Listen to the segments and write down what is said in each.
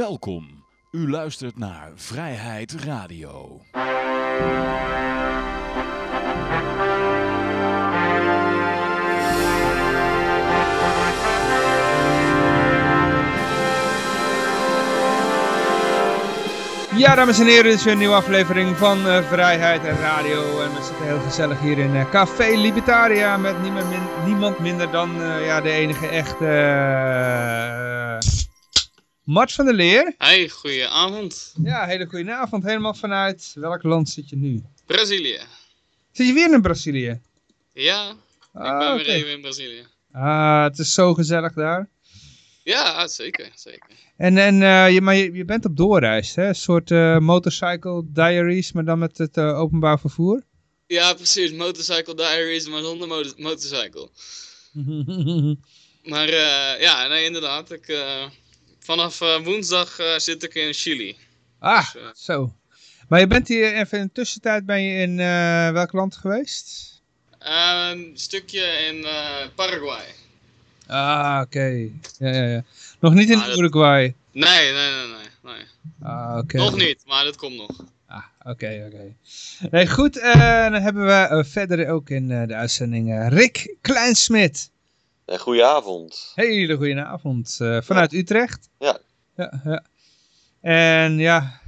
Welkom. U luistert naar Vrijheid Radio. Ja, dames en heren, dit is weer een nieuwe aflevering van uh, Vrijheid en Radio. En we zitten heel gezellig hier in uh, Café Libertaria met niemand, niemand minder dan uh, ja, de enige echte Mart van der Leer. Hey, goedenavond. Ja, hele goede avond. Helemaal vanuit welk land zit je nu? Brazilië. Zit je weer in Brazilië? Ja, ik ah, ben weer okay. even in Brazilië. Ah, het is zo gezellig daar. Ja, zeker, zeker. En, en uh, je, maar je, je, bent op doorreis, hè? Een soort uh, motorcycle diaries, maar dan met het uh, openbaar vervoer? Ja, precies. Motorcycle diaries, maar zonder motor motorcycle. maar ja, nee, inderdaad. Ik, vanaf woensdag zit ik in Chili. Ah, dus, zo. Maar je bent hier even in de tussentijd, ben je in welk land geweest? een stukje in Paraguay. Ah, oké. Ja, ja, ja. Nog niet in ah, Uruguay? Nee, nee, nee, nee. nee. Ah, oké. Nog niet, maar dat komt nog. Ah, oké, oké. Nee, goed. Uh, dan hebben we uh, verder ook in uh, de uitzending Rick Kleinsmit. Goedenavond. Hele goedenavond. vanuit Utrecht. Ja. Ja, ja. En ja,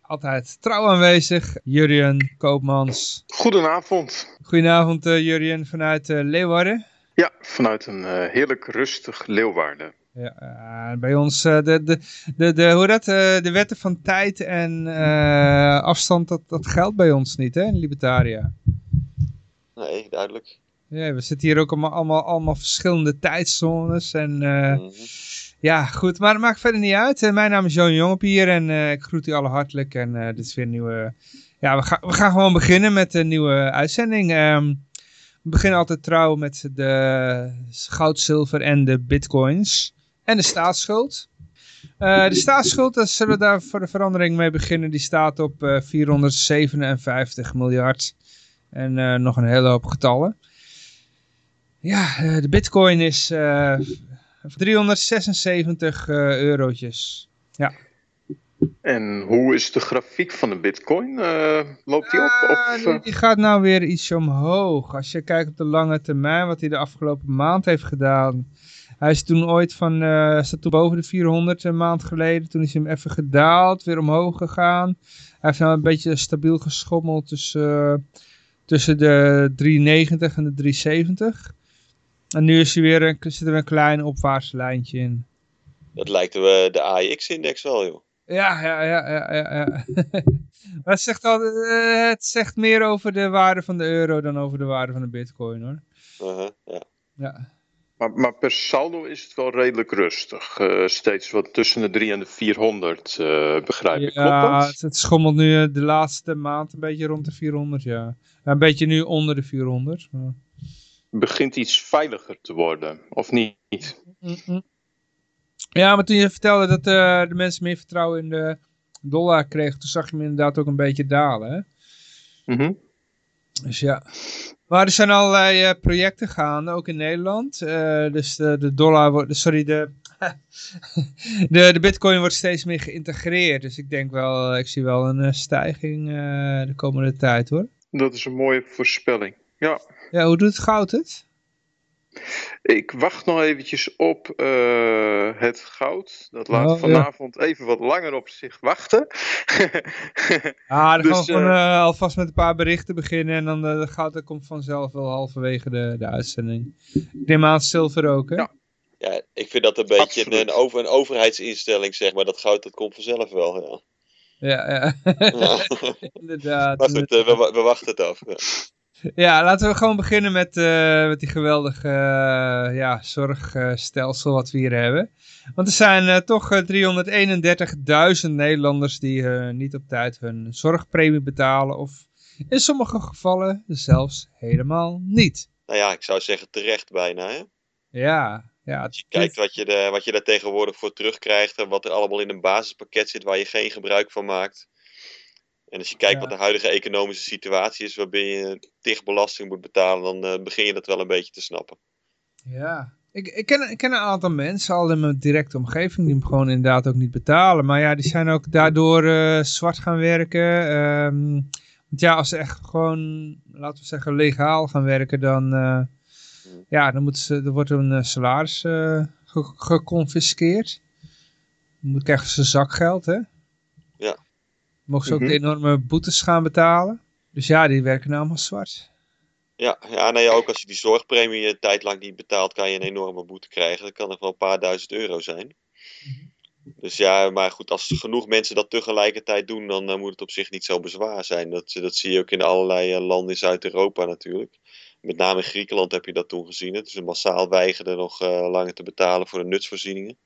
altijd trouw aanwezig. Jurien Koopmans. Goedenavond. Goedenavond Jurien vanuit Leeuwarden. Ja, vanuit een uh, heerlijk rustig Leeuwarden. Ja, uh, bij ons, uh, de, de, de, de, hoe dat, de wetten van tijd en afstand, dat, dat geldt bij ons niet, hè, in Libertaria. Nee, duidelijk. Ja, we zitten hier ook allemaal, allemaal, allemaal verschillende tijdzones en... Mm -hmm. Ja, goed, maar het maakt verder niet uit. Mijn naam is Joon Jongop hier en ik groet u allen hartelijk. En dit is weer een nieuwe... Ja, we, gaan we gaan gewoon beginnen met een nieuwe uitzending. Um, we beginnen altijd trouw met de goud, zilver en de bitcoins. En de staatsschuld. De staatsschuld, daar zullen we daar voor de verandering mee beginnen. Die staat op uh, 457 miljard. En nog een hele hoop getallen. Ja, eh, de bitcoin is 376 eurotjes. Ja. En hoe is de grafiek van de bitcoin? Uh, loopt die op? Of, uh... Die gaat nou weer iets omhoog. Als je kijkt op de lange termijn, wat hij de afgelopen maand heeft gedaan. Hij is toen ooit van, uh, staat toen boven de 400 een maand geleden. Toen is hij hem even gedaald, weer omhoog gegaan. Hij heeft nou een beetje stabiel geschommeld tussen, tussen de 390 en de 370. En nu is hij weer een, zit er een klein opwaarts lijntje in. Dat lijkt de, de AX-index wel, joh. Ja, ja, ja, ja, ja. maar het zegt, al, uh, het zegt meer over de waarde van de euro dan over de waarde van de bitcoin hoor. Uh -huh, ja. ja. Maar, maar, per saldo is het wel redelijk rustig. Uh, steeds wat tussen de 3 en de 400 uh, begrijp ik. Ja, het, het, schommelt nu de laatste maand een beetje rond de 400, ja. ja een beetje nu onder de 400. Maar... Begint iets veiliger te worden, of niet? Mm -mm. Ja, maar toen je vertelde dat uh, de mensen meer vertrouwen in de dollar kregen, toen zag je hem inderdaad ook een beetje dalen. Hè? Mm -hmm. Dus ja. Maar er zijn allerlei uh, projecten gaande, ook in Nederland. Uh, dus de, de dollar wordt, sorry, de, de, de bitcoin wordt steeds meer geïntegreerd. Dus ik denk wel, ik zie wel een stijging de komende tijd hoor. Dat is een mooie voorspelling, ja. Ja, hoe doet het goud het? Ik wacht nog eventjes op uh, het goud. Dat laat oh, vanavond ja. even wat langer op zich wachten. ah, dan dus, gaan we gewoon, uh, alvast met een paar berichten beginnen. En dan de goud dat komt vanzelf wel halverwege de, de uitzending. Ik neem aan zilver ook, hè? Ja. ja, ik vind dat een beetje een, over, een overheidsinstelling, zeg maar. Dat goud dat komt vanzelf wel, ja. Ja, ja. ja. inderdaad. Maar goed, we, we, wachten het af. Ja. Laten we gewoon beginnen met, uh, met die geweldige uh, ja, zorgstelsel wat we hier hebben. Want er zijn uh, toch 331.000 Nederlanders die niet op tijd hun zorgpremie betalen. Of in sommige gevallen zelfs helemaal niet. Nou ja, ik zou zeggen terecht bijna, hè? Ja, ja. Als je kijkt wat je, de, wat je daar tegenwoordig voor terugkrijgt en wat er allemaal in een basispakket zit waar je geen gebruik van maakt. En als je kijkt wat de huidige economische situatie is, waarbij je tig belasting moet betalen, dan uh, begin je dat wel een beetje te snappen. Ja, Ik, ik, ken, ik ken een aantal mensen, al in mijn directe omgeving, die hem gewoon inderdaad ook niet betalen. Maar ja, die zijn ook daardoor uh, zwart gaan werken. Um, want ja, als ze echt gewoon, laten we zeggen, legaal gaan werken, dan, uh, ja, dan moeten ze, er wordt een salaris uh, ge geconfiskeerd. Dan krijgen ze zakgeld, hè? Ja. Mogen ze ook mm -hmm. enorme boetes gaan betalen. Dus ja, die werken nou allemaal zwart. Ja, ja nee, ook als je die zorgpremie een tijd lang niet betaalt, kan je een enorme boete krijgen. Dat kan nog wel een paar duizend euro zijn. Mhm. Dus ja, maar goed, als genoeg mensen dat tegelijkertijd doen, dan uh, moet het op zich niet zo bezwaar zijn. Dat, dat zie je ook in allerlei uh, landen in Zuid-Europa natuurlijk. Met name in Griekenland heb je dat toen gezien. Het is massaal weigerde nog uh, langer te betalen voor de nutsvoorzieningen.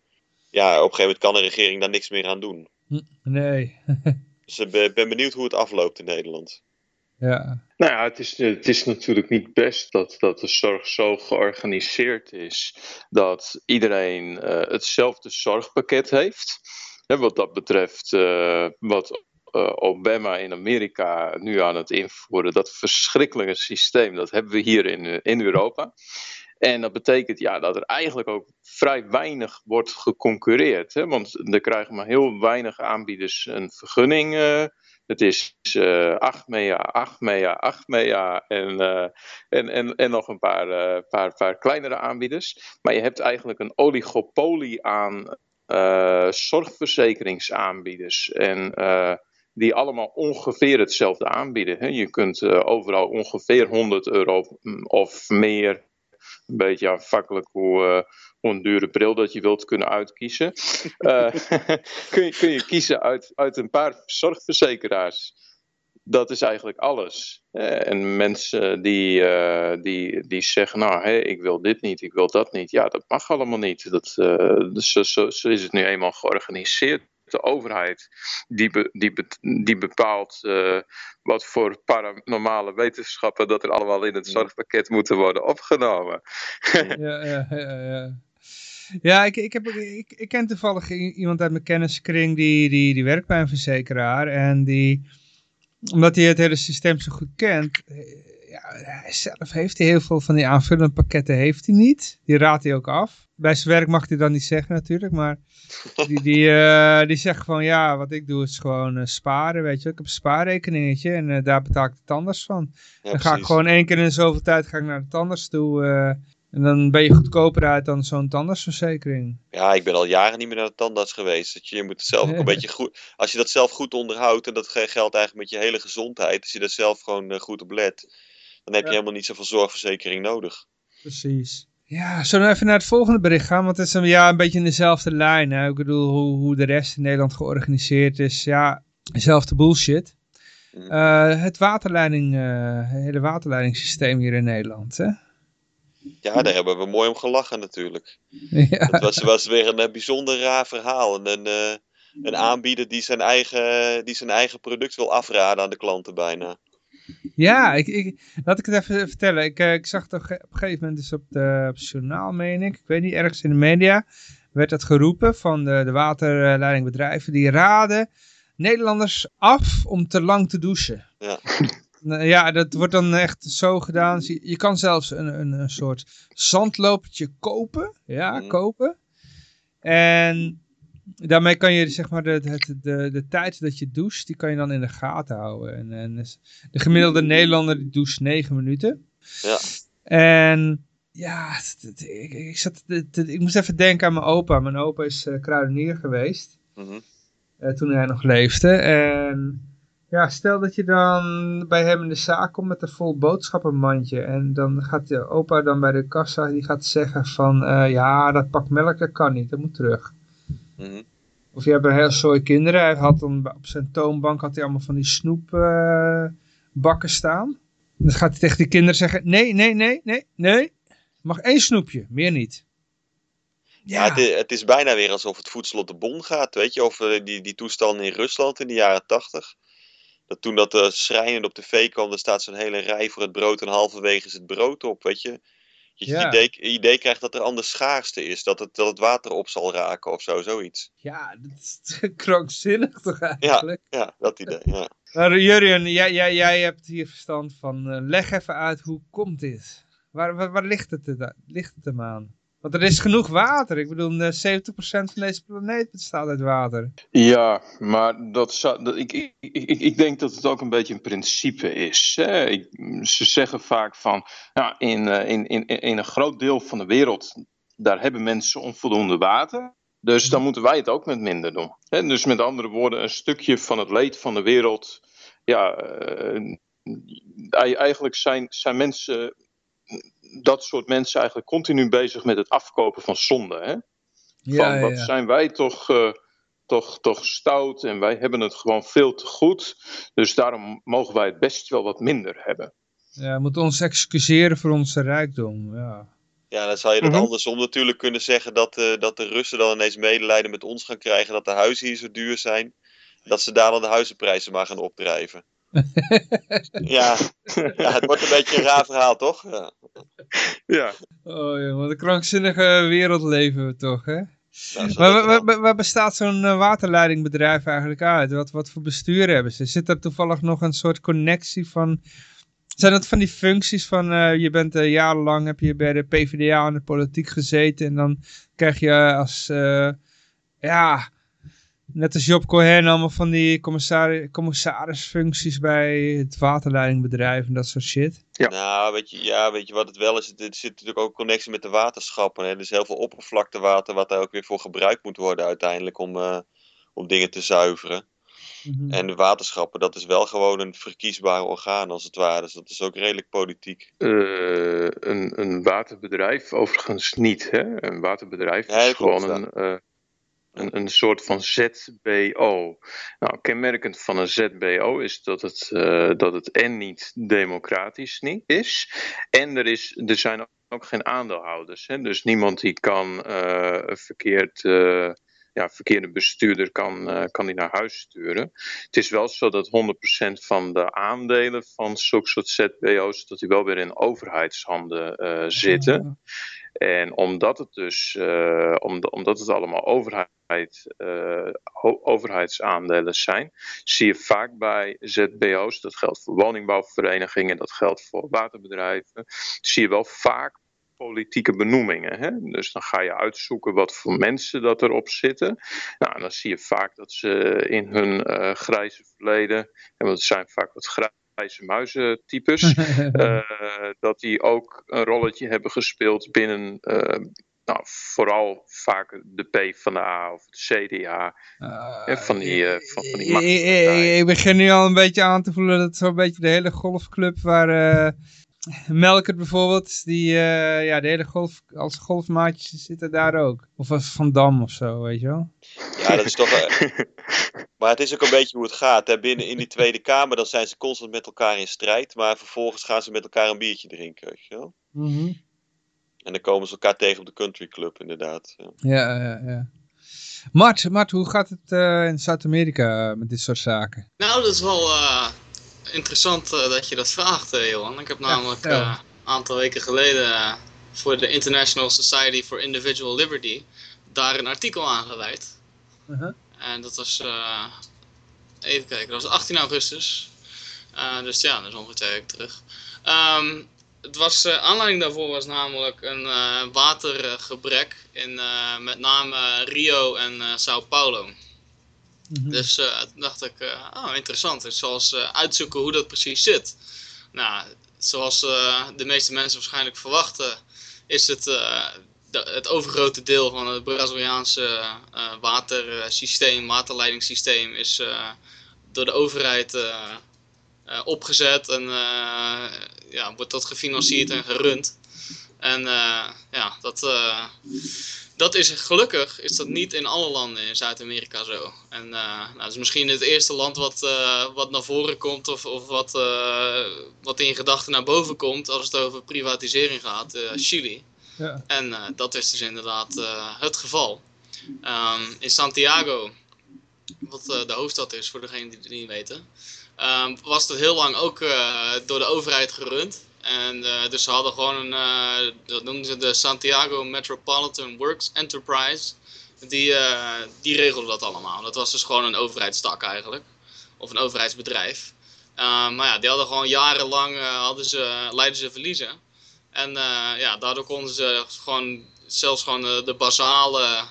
Ja, op een gegeven moment kan de regering daar niks meer aan doen. Nee. dus ik ben, ben benieuwd hoe het afloopt in Nederland. Ja. Nou ja, het is, het is natuurlijk niet best dat, dat de zorg zo georganiseerd is dat iedereen uh, hetzelfde zorgpakket heeft. En wat dat betreft, uh, wat uh, Obama in Amerika nu aan het invoeren, dat verschrikkelijke systeem, dat hebben we hier in, in Europa. En dat betekent ja, dat er eigenlijk ook vrij weinig wordt geconcurreerd. Hè? Want er krijgen maar heel weinig aanbieders een vergunning. Uh, het is uh, Achmea, Achmea, Achmea en, uh, en, en, en nog een paar, uh, paar, paar kleinere aanbieders. Maar je hebt eigenlijk een oligopolie aan zorgverzekeringsaanbieders. En die allemaal ongeveer hetzelfde aanbieden. Je kunt overal ongeveer 100 euro of meer een beetje afhankelijk hoe, uh, hoe een dure bril dat je wilt kunnen uitkiezen. Uh, kun, je, kun je kiezen uit, uit een paar zorgverzekeraars. Dat is eigenlijk alles. Uh, en mensen die, die, die zeggen, nou, hey, ik wil dit niet, ik wil dat niet. Ja, dat mag allemaal niet. Dat, dus zo, zo, zo is het nu eenmaal georganiseerd de overheid die, be, die, be, die bepaalt uh, wat voor paranormale wetenschappen dat er allemaal in het zorgpakket moeten worden opgenomen. ja, ja, ja, ja. Ja, ik, ik, heb, ik, ik ken toevallig iemand uit mijn kenniskring die, die, die werkt bij een verzekeraar. En die, omdat hij het hele systeem zo goed kent, ja, hij zelf heeft hij heel veel van die aanvullende pakketten heeft hij niet. Die raadt hij ook af. Bij zijn werk mag hij dan niet zeggen natuurlijk, maar die, die, uh, die zegt van ja, wat ik doe is gewoon uh, sparen, weet je. Ik heb een spaarrekeningetje en uh, daar betaal ik de tandarts van. Ja, dan ga ik gewoon één keer in de zoveel tijd ga ik naar de tandarts toe en dan ben je goedkoper uit dan zo'n tandartsverzekering. Ja, ik ben al jaren niet meer naar de tandarts geweest. Dat je, je moet het zelf ook een beetje goed... Als je dat zelf goed onderhoudt, en dat geldt eigenlijk met je hele gezondheid. Als je dat zelf gewoon goed op let, dan heb je helemaal niet zoveel zorgverzekering nodig. Precies. Ja, zullen we even naar het volgende bericht gaan? Want het is een, ja, een beetje in dezelfde lijn. Hè? Ik bedoel, hoe, hoe de rest in Nederland georganiseerd is. Ja, dezelfde bullshit. Mhm. Eh, het waterleiding, het hele waterleidingssysteem hier in Nederland. Hè? Ja, daar hebben we mooi om gelachen natuurlijk. ja. Het was, was weer een eh, bijzonder raar verhaal. En een, eh, een aanbieder die zijn, eigen, die zijn eigen product wil afraden aan de klanten bijna. Ja, ik, ik, laat ik het even vertellen. Ik, eh, ik zag het op een gegeven moment dus op, de, op het journaal, meen ik. Ik weet niet, ergens in de media werd dat geroepen van de, de waterleidingbedrijven. Die raden Nederlanders af om te lang te douchen. Ja. Nou Ja, dat wordt dan echt zo gedaan. Je je kan zelfs een, een, een soort zandlopertje kopen. Ja, Mhm. kopen. En daarmee kan je zeg maar de, de, de, de tijd dat je doucht, die kan je dan in de gaten houden. En, en dus de gemiddelde Nederlander die doucht 9 minuten. Ja. En ja, ik, ik, zat, ik moest even denken aan mijn opa. Mijn opa is eh, kruidenier geweest Mhm. eh, toen hij nog leefde. En ja, stel dat je dan bij hem in de zaak komt met een vol boodschappenmandje. En dan gaat de opa dan bij de kassa, die gaat zeggen van, eh, ja, dat pak melk, dat kan niet, dat moet terug. Mhm. Of je hebt een heel soort kinderen. Hij had dan op zijn toonbank had hij allemaal van die snoepbakken staan. En dan gaat hij tegen die kinderen zeggen, nee, nee, nee, nee, nee. Mag één snoepje, meer niet. Ja, het, i- het is bijna weer alsof het voedsel op de bon gaat, weet je. Of eh, die, die toestanden in Rusland in de jaren tachtig. Dat toen dat uh, schrijnend op tv kwam, er staat zo'n hele rij voor het brood en halverwege is het brood op, weet je. Je Ja. het idee, idee krijgt dat er anders schaarste is, dat het, dat het water op zal raken of zo, zoiets. Ja, dat is krankzinnig toch eigenlijk? Ja, dat idee, ja. Maar Jurjen, jij, jij, jij hebt hier verstand van. eh, leg even uit, hoe komt dit? Waar, waar, waar ligt, het, ligt het hem aan? Want er is genoeg water. Ik bedoel, eh, 70% van deze planeet bestaat uit water. Ja, maar dat zou, dat, ik, ik, ik, ik denk dat het ook een beetje een principe is. Ze zeggen vaak van, ja, in, eh, in, in, in een groot deel van de wereld, daar hebben mensen onvoldoende water. Dus dan moeten wij het ook met minder doen. Hè? Dus met andere woorden, een stukje van het leed van de wereld. Ja, eh, ei- eigenlijk zijn, zijn mensen, dat soort mensen eigenlijk continu bezig met het afkopen van zonde. Hè? van wat zijn wij toch, eh, toch, toch stout en wij hebben het gewoon veel te goed. Dus daarom mogen wij het best wel wat minder hebben. Ja, we moeten ons excuseren voor onze rijkdom. Ja. Ja, dan zou je dat Mhm. andersom natuurlijk kunnen zeggen dat, eh, dat de Russen dan ineens medelijden met ons gaan krijgen dat de huizen hier zo duur zijn. Dat ze daar dan de huizenprijzen maar gaan opdrijven. ja, ja, het wordt een beetje een raar verhaal, toch? Ja. Ja, Oh ja, wat een krankzinnige wereld leven we toch, hè? Nou, Maar waar, dan. waar- waar bestaat zo'n eh, waterleidingbedrijf eigenlijk uit? Wat, wat voor bestuur hebben ze? Zit er toevallig nog een soort connectie van... Zijn dat van die functies van eh, je bent eh, jarenlang heb je bij de PvdA in de politiek gezeten en dan krijg je als, eh, ja, net als Job Cohen allemaal van die commissari commissarisfuncties bij het waterleidingbedrijf en dat soort shit. Ja. Nou, weet je, ja, weet je wat het wel is? Er zit natuurlijk ook connectie met de waterschappen. Hè? Er is heel veel oppervlaktewater wat daar ook weer voor gebruikt moet worden uiteindelijk om, eh, om dingen te zuiveren. Mhm. En de waterschappen, dat is wel gewoon een verkiesbaar orgaan als het ware. Dus dat is ook redelijk politiek. Eh, een, een waterbedrijf overigens niet. Hè? Een waterbedrijf Nee, is gewoon een, eh, een, een soort van ZBO. Nou, kenmerkend van een ZBO is dat het, eh, dat het en niet democratisch niet is. En er, is, er zijn ook geen aandeelhouders. Hè? Dus niemand die kan eh, een verkeerd... eh, ja, verkeerde bestuurder kan, kan die naar huis sturen. Het is wel zo dat 100% van de aandelen van zulke soort ZBO's, dat die wel weer in overheidshanden zitten. En omdat het dus, om, omdat het allemaal overheid, eh, ho- overheidsaandelen zijn, zie je vaak bij ZBO's, dat geldt voor woningbouwverenigingen, dat geldt voor waterbedrijven, zie je wel vaak politieke benoemingen. Hè? Dus dan ga je uitzoeken wat voor mensen dat erop zitten. Nou, en dan zie je vaak dat ze in hun eh, grijze verleden, en want het zijn vaak wat grijze muizentypes, eh, dat die ook een rolletje hebben gespeeld binnen, eh, nou, vooral vaak de P van de A of het CDA. Ah, van die, eh, van- van die ik- machtspartijen. ik, ik begin nu al een beetje aan te voelen dat het zo'n beetje de hele golfclub waar eh Melkert bijvoorbeeld, die, eh, ja, de hele golf, als golfmaatjes zitten daar ook. Of als Van Dam of zo, weet je wel. Ja, dat is toch. eh, maar het is ook een beetje hoe het gaat. Hè? Binnen in die Tweede Kamer, dan zijn ze constant met elkaar in strijd. Maar vervolgens gaan ze met elkaar een biertje drinken. Weet je wel? En dan komen ze elkaar tegen op de country club, inderdaad. Ja. Ja, ja. Mart, Mart, hoe gaat het eh, in Zuid-Amerika met dit soort zaken? Nou, dat is wel eh, interessant eh, dat je dat vraagt, eh, Johan. Ik heb namelijk eh, een aantal weken geleden eh, voor de International Society for Individual Liberty daar een artikel aan gewijd. Uh-huh. En dat was, eh, even kijken, dat was 18 augustus. Eh, dus ja, dat is ongeveer twee weken terug. Ehm, het was, eh, aanleiding daarvoor was namelijk een eh, watergebrek in eh, met name Rio en Sao Paulo. Mhm. Dus eh, toen dacht ik, oh interessant, ik zal eens uitzoeken hoe dat precies zit. Nou, zoals de meeste mensen waarschijnlijk verwachten, is het het overgrote deel van het Braziliaanse watersysteem, waterleidingssysteem, is door de overheid eh, eh, opgezet en eh, ja, wordt dat gefinancierd en gerund. En eh, ja, dat, dat is gelukkig is dat niet in alle landen in Zuid-Amerika zo. En nou, dat is misschien het eerste land wat, wat naar voren komt of, of wat, wat in gedachten naar boven komt als het over privatisering gaat, Chili. Ja. En dat is dus inderdaad het geval. Ehm, in Santiago, wat de hoofdstad is voor degenen die het niet weten, ehm, was dat heel lang ook eh, door de overheid gerund. En eh, dus ze hadden gewoon een, eh, dat noemden ze de Santiago Metropolitan Works Enterprise. Die, die regelde dat allemaal. Dat was dus gewoon een overheidstak eigenlijk. Of een overheidsbedrijf. Eh, maar ja, die hadden gewoon jarenlang hadden ze, leidden ze verliezen. En ja, daardoor konden ze gewoon zelfs gewoon de basale,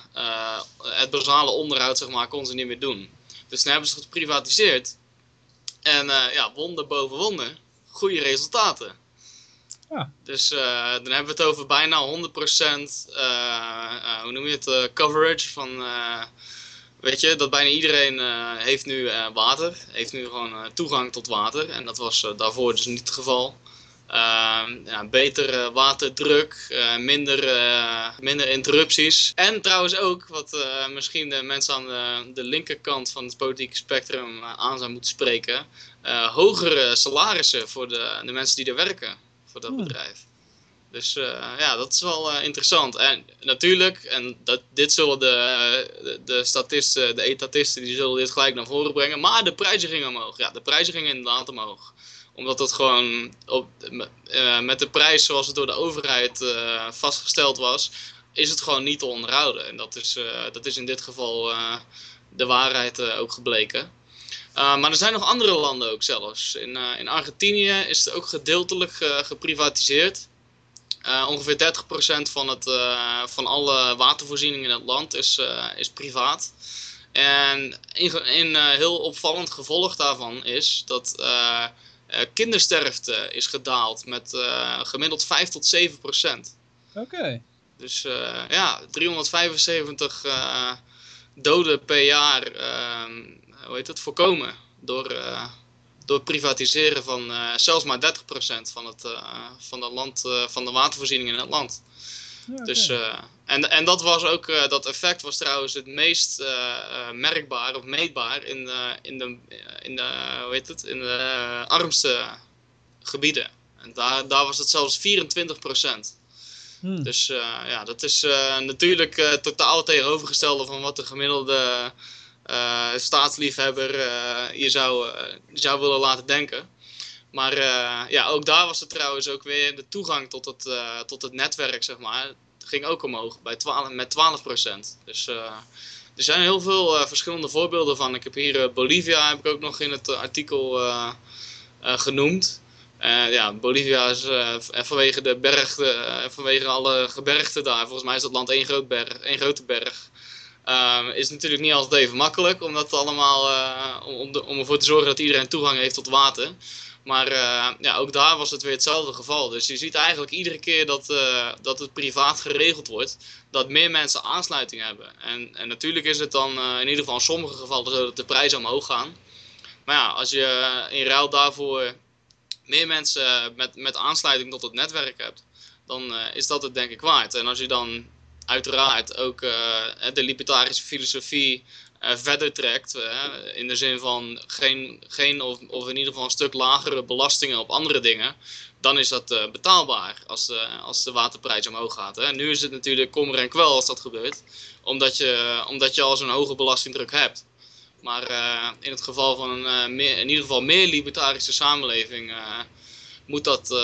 het basale onderhoud zeg maar, konden ze niet meer doen. Dus dan hebben ze het geprivatiseerd. En ja, wonder boven wonder, goede resultaten. Ja. Dus uh, dan hebben we het over bijna 100% uh, uh, hoe noem je het, coverage van, weet je, dat bijna iedereen heeft nu water, heeft nu gewoon toegang tot water. En dat was daarvoor dus niet het geval. Ja, betere waterdruk, minder, minder interrupties. En trouwens ook, wat misschien de mensen aan de, de linkerkant van het politieke spectrum aan zou moeten spreken, hogere salarissen voor de, de mensen die er werken voor dat bedrijf. Dus uh, ja, dat is wel uh, interessant. En natuurlijk, en dat, dit zullen de, de, de, statisten, de etatisten, die zullen dit gelijk naar voren brengen. Maar de prijzen gingen omhoog. Ja, de prijzen gingen inderdaad omhoog. Omdat het gewoon op, uh, met de prijs zoals het door de overheid vastgesteld was, is het gewoon niet te onderhouden. En dat is, dat is in dit geval de waarheid ook gebleken. Maar er zijn nog andere landen ook zelfs. In, in Argentinië is het ook gedeeltelijk geprivatiseerd. ongeveer 30% van, het, van alle watervoorzieningen in het land is, is privaat. En een heel opvallend gevolg daarvan is dat kindersterfte is gedaald met gemiddeld 5 tot 7 procent. Oké. Dus ja, 375 doden per jaar ehm, hoe heet het, voorkomen door, door privatiseren van zelfs maar 30% van, het, van, de land, van de watervoorziening in het land. Dus, en, en dat was ook, dat effect was trouwens het meest merkbaar of meetbaar in, in, de, in, de, hoe heet het, in de armste gebieden. En daar, daar was het zelfs 24% Hmm. Dus ja, dat is natuurlijk totaal tegenovergestelde van wat de gemiddelde staatsliefhebber je zou, zou willen laten denken. Maar ja, ook daar was het trouwens ook weer de toegang tot het, tot het netwerk, zeg maar, ging ook omhoog bij 12, met 12% Dus er zijn heel veel verschillende voorbeelden van. Ik heb hier Bolivia, heb ik ook nog in het artikel genoemd. ja, Bolivia is vanwege de berg, vanwege alle gebergten daar. Volgens mij is dat land één, groot berg, één grote berg. Um, is natuurlijk niet altijd even makkelijk om dat allemaal, om, om ervoor te zorgen dat iedereen toegang heeft tot water. Maar uh, ja, ook daar was het weer hetzelfde geval. Dus je ziet eigenlijk iedere keer dat, uh, dat het privaat geregeld wordt, dat meer mensen aansluiting hebben. En, en natuurlijk is het dan in ieder geval in sommige gevallen zo dat de prijzen omhoog gaan. Maar ja, als je in ruil daarvoor meer mensen met, met aansluiting tot het netwerk hebt, dan is dat het denk ik waard. En als je dan uiteraard ook de libertarische filosofie verder trekt. Uh, in de zin van geen, geen of, of in ieder geval een stuk lagere belastingen op andere dingen. Dan is dat betaalbaar als als de waterprijs omhoog gaat. Hè. Nu is het natuurlijk kommer en kwel als dat gebeurt. Omdat je, omdat je al zo'n hoge belastingdruk hebt. Maar in het geval van een meer, in ieder geval meer libertarische samenleving moet dat,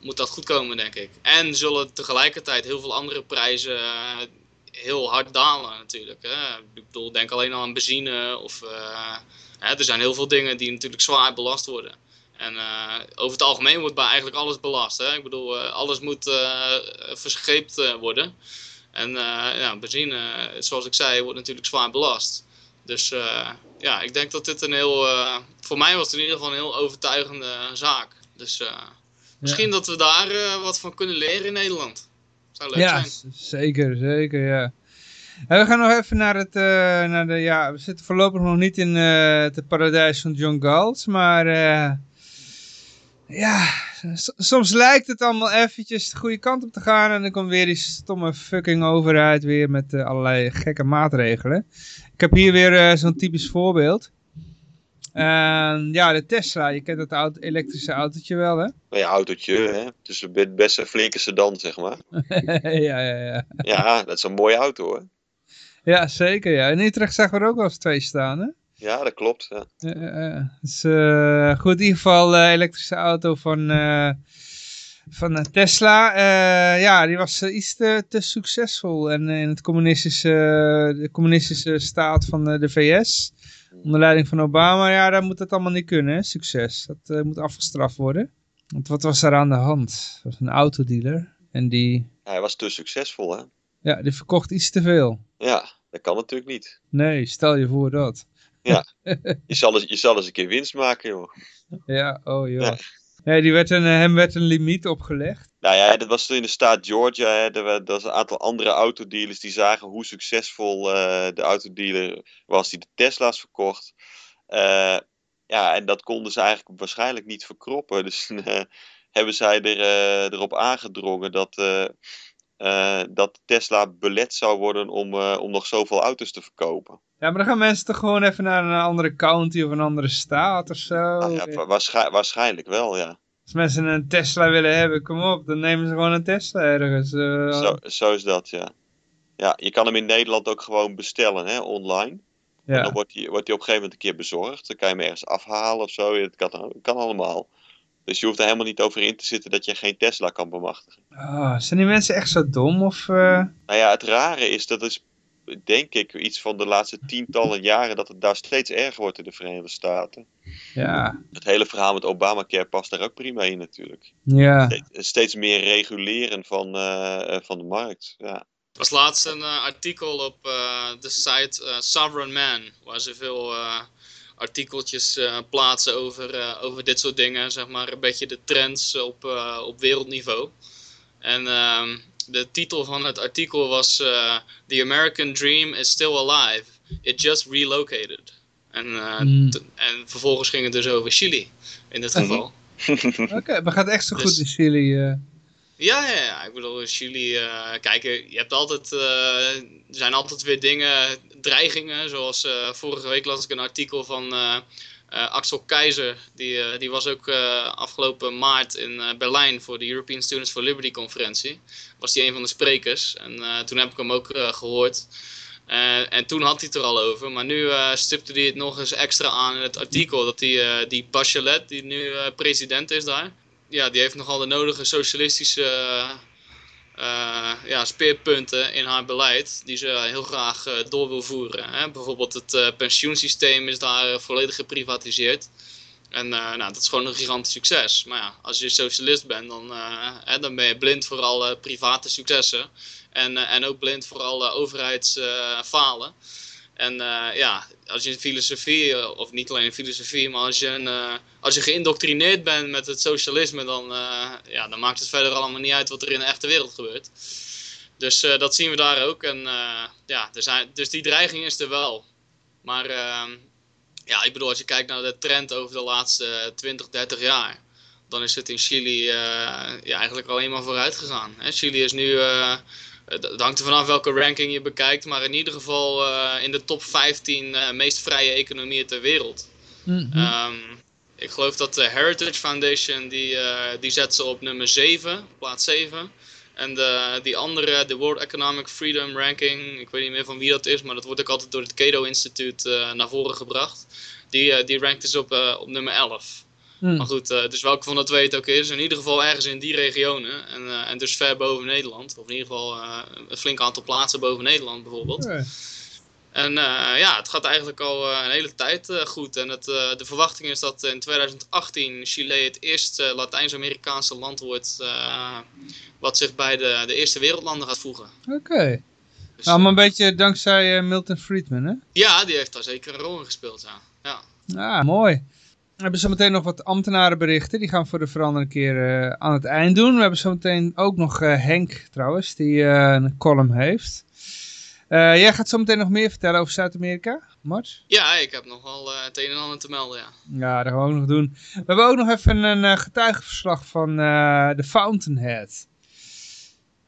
moet dat goed komen, denk ik. En zullen tegelijkertijd heel veel andere prijzen heel hard dalen natuurlijk. Hè. Ik bedoel, denk alleen al aan benzine of... Uh, hè, er zijn heel veel dingen die natuurlijk zwaar belast worden. En over het algemeen wordt bij eigenlijk alles belast. Hè. Ik bedoel, alles moet verscheept worden. En ja, benzine, zoals ik zei, wordt natuurlijk zwaar belast. Dus ja, ik denk dat dit een heel... voor mij was het in ieder geval een heel overtuigende zaak. Dus misschien dat we daar uh, wat van kunnen leren in Nederland. Zou leuk ja, zijn. zeker, zeker, ja. En we gaan nog even naar het, uh, naar de, ja, we zitten voorlopig nog niet in het paradijs van John Galt, maar ja, soms lijkt het allemaal eventjes de goede kant op te gaan en dan komt weer die stomme fucking overheid weer met allerlei gekke maatregelen. Ik heb hier weer zo'n typisch voorbeeld. En ja, de Tesla, je kent dat auto, elektrische autootje wel, hè? Ja, autootje, hè? Dus best een flinke sedan, zeg maar. ja, ja, ja. Ja, dat is een mooie auto, hoor. Ja, zeker, ja. In Utrecht zag er ook wel eens twee staan, hè? Ja, dat klopt, ja. Uh, dus, uh, goed, in ieder geval uh, elektrische auto van, uh, van Tesla. ja, die was iets te, te succesvol. En in het communistische, de communistische staat van de VS onder leiding van Obama, ja, daar moet het allemaal niet kunnen, hè? succes. Dat uh, moet afgestraft worden. Want wat was er aan de hand? Het was een autodealer. En die, Hij was te succesvol, hè? ja, die verkocht iets te veel. Ja, dat kan natuurlijk niet. Nee, stel je voor dat. Je zal eens, je zal eens een keer winst maken, joh. Ja, oh joh. Ja. Nee, die werd een, eh, hem werd een limiet opgelegd. Nou ja, dat was toen in de staat Georgia. Hè. Er, wa- was een aantal andere autodealers die zagen hoe succesvol eh, de autodealer was die de Tesla's verkocht. Eh, ja, en dat konden ze eigenlijk waarschijnlijk niet verkroppen. Dus hebben zij er, erop aangedrongen dat, dat Tesla belet zou worden om, om nog zoveel auto's te verkopen. Ja, maar dan gaan mensen toch gewoon even naar een andere county of een andere staat of zo. Nou ja, wa- waarschij- waarschijnlijk wel, ja. Als mensen een Tesla willen hebben, kom op, dan nemen ze gewoon een Tesla ergens. eh. Zo, zo is dat, ja. Ja, je kan hem in Nederland ook gewoon bestellen, hè, online. En ja. dan wordt hij, wordt hij op een gegeven moment een keer bezorgd. Dan kan je hem ergens afhalen of zo. Het kan, kan allemaal. Dus je hoeft er helemaal niet over in te zitten dat je geen Tesla kan bemachtigen. Ah, zijn die mensen echt zo dom? Of, eh, Nou ja, het rare is, dat is denk ik iets van de laatste tientallen jaren dat het daar steeds erger wordt in de Verenigde Staten. ja, Het hele verhaal met Obamacare past daar ook prima in natuurlijk. ja. Steeds, steeds meer reguleren van, eh, van de markt. Ja. Er was laatst een eh, artikel op eh, de site eh, Sovereign Man, waar ze veel eh, artikeltjes eh, plaatsen over, eh, over dit soort dingen, zeg maar een beetje de trends op, eh, op wereldniveau. En ehm, de titel van het artikel was eh, The American Dream is still alive, it just relocated. En, eh, Hmm. en vervolgens ging het dus over Chili, in dit geval. Oké, maar gaat echt zo Dus- goed in Chili. eh. Ja, ja, ja. Ik bedoel, Chili, eh kijk, je hebt altijd, eh, er zijn altijd weer dingen, dreigingen. Zoals eh, vorige week las ik een artikel van eh, Axel Keizer. Die, eh, die was ook eh, afgelopen maart in Berlijn voor de European Students for Liberty conferentie. Was die een van de sprekers. En toen heb ik hem ook eh, gehoord. Eh, en toen had hij het er al over, maar nu stipte hij het nog eens extra aan in het artikel. Dat die, die Bachelet, die nu president is daar, ja, die heeft nogal de nodige socialistische eh, ja, speerpunten in haar beleid. Die ze heel graag eh, door wil voeren. Hè. Bijvoorbeeld het eh, pensioensysteem is daar volledig geprivatiseerd. En nou, dat is gewoon een gigantisch succes. Maar ja, als je socialist bent, dan, hè, dan ben je blind voor alle private successen. En, en ook blind voor alle overheidsfalen. En eh, ja, als je in filosofie, eh, of niet alleen in filosofie, maar als je, een, eh, als je geïndoctrineerd bent met het socialisme, dan, ja, dan maakt het verder allemaal niet uit wat er in de echte wereld gebeurt. Dus dat zien we daar ook. En, ja, er zijn, dus die dreiging is er wel. Maar ehm, ja, ik bedoel, als je kijkt naar de trend over de laatste 20, 30 jaar, dan is het in Chili ja, eigenlijk alleen maar vooruit gegaan. Hè? Chili is nu, het het hangt er vanaf welke ranking je bekijkt, maar in ieder geval eh, in de top 15 eh, meest vrije economieën ter wereld. Mhm. Ehm, ik geloof dat de Heritage Foundation, die, eh, die zet ze op nummer 7, plaats 7. En de, die andere, de World Economic Freedom Ranking, ik weet niet meer van wie dat is, maar dat wordt ook altijd door het Cato Instituut eh, naar voren gebracht. Die, eh, die rankt dus op, eh, op nummer 11. Mhm. Maar goed, eh, dus welke van de twee het ook is, in ieder geval ergens in die regionen. En, eh, en dus ver boven Nederland. Of in ieder geval eh, een flink aantal plaatsen boven Nederland bijvoorbeeld. En ja, het gaat eigenlijk al een hele tijd goed. En het, de verwachting is dat in 2018 Chile het eerste Latijns-Amerikaanse land wordt wat zich bij de, de eerste wereldlanden gaat voegen. Oké. Dus, Nou, maar een beetje dankzij Milton Friedman, hè? ja, die heeft daar zeker een rol in gespeeld, ja. ja. Ah, mooi. We hebben zometeen nog wat ambtenarenberichten. Die gaan we voor de verandering een keer eh, aan het eind doen. We hebben zometeen ook nog eh, Henk trouwens, die eh, een column heeft. Jij gaat zometeen nog meer vertellen over Zuid-Amerika, Mart? Ja, ik heb nog wel eh, het een en ander te melden, ja. Ja, dat gaan we ook nog doen. We hebben ook nog even een getuigenverslag van The Fountainhead.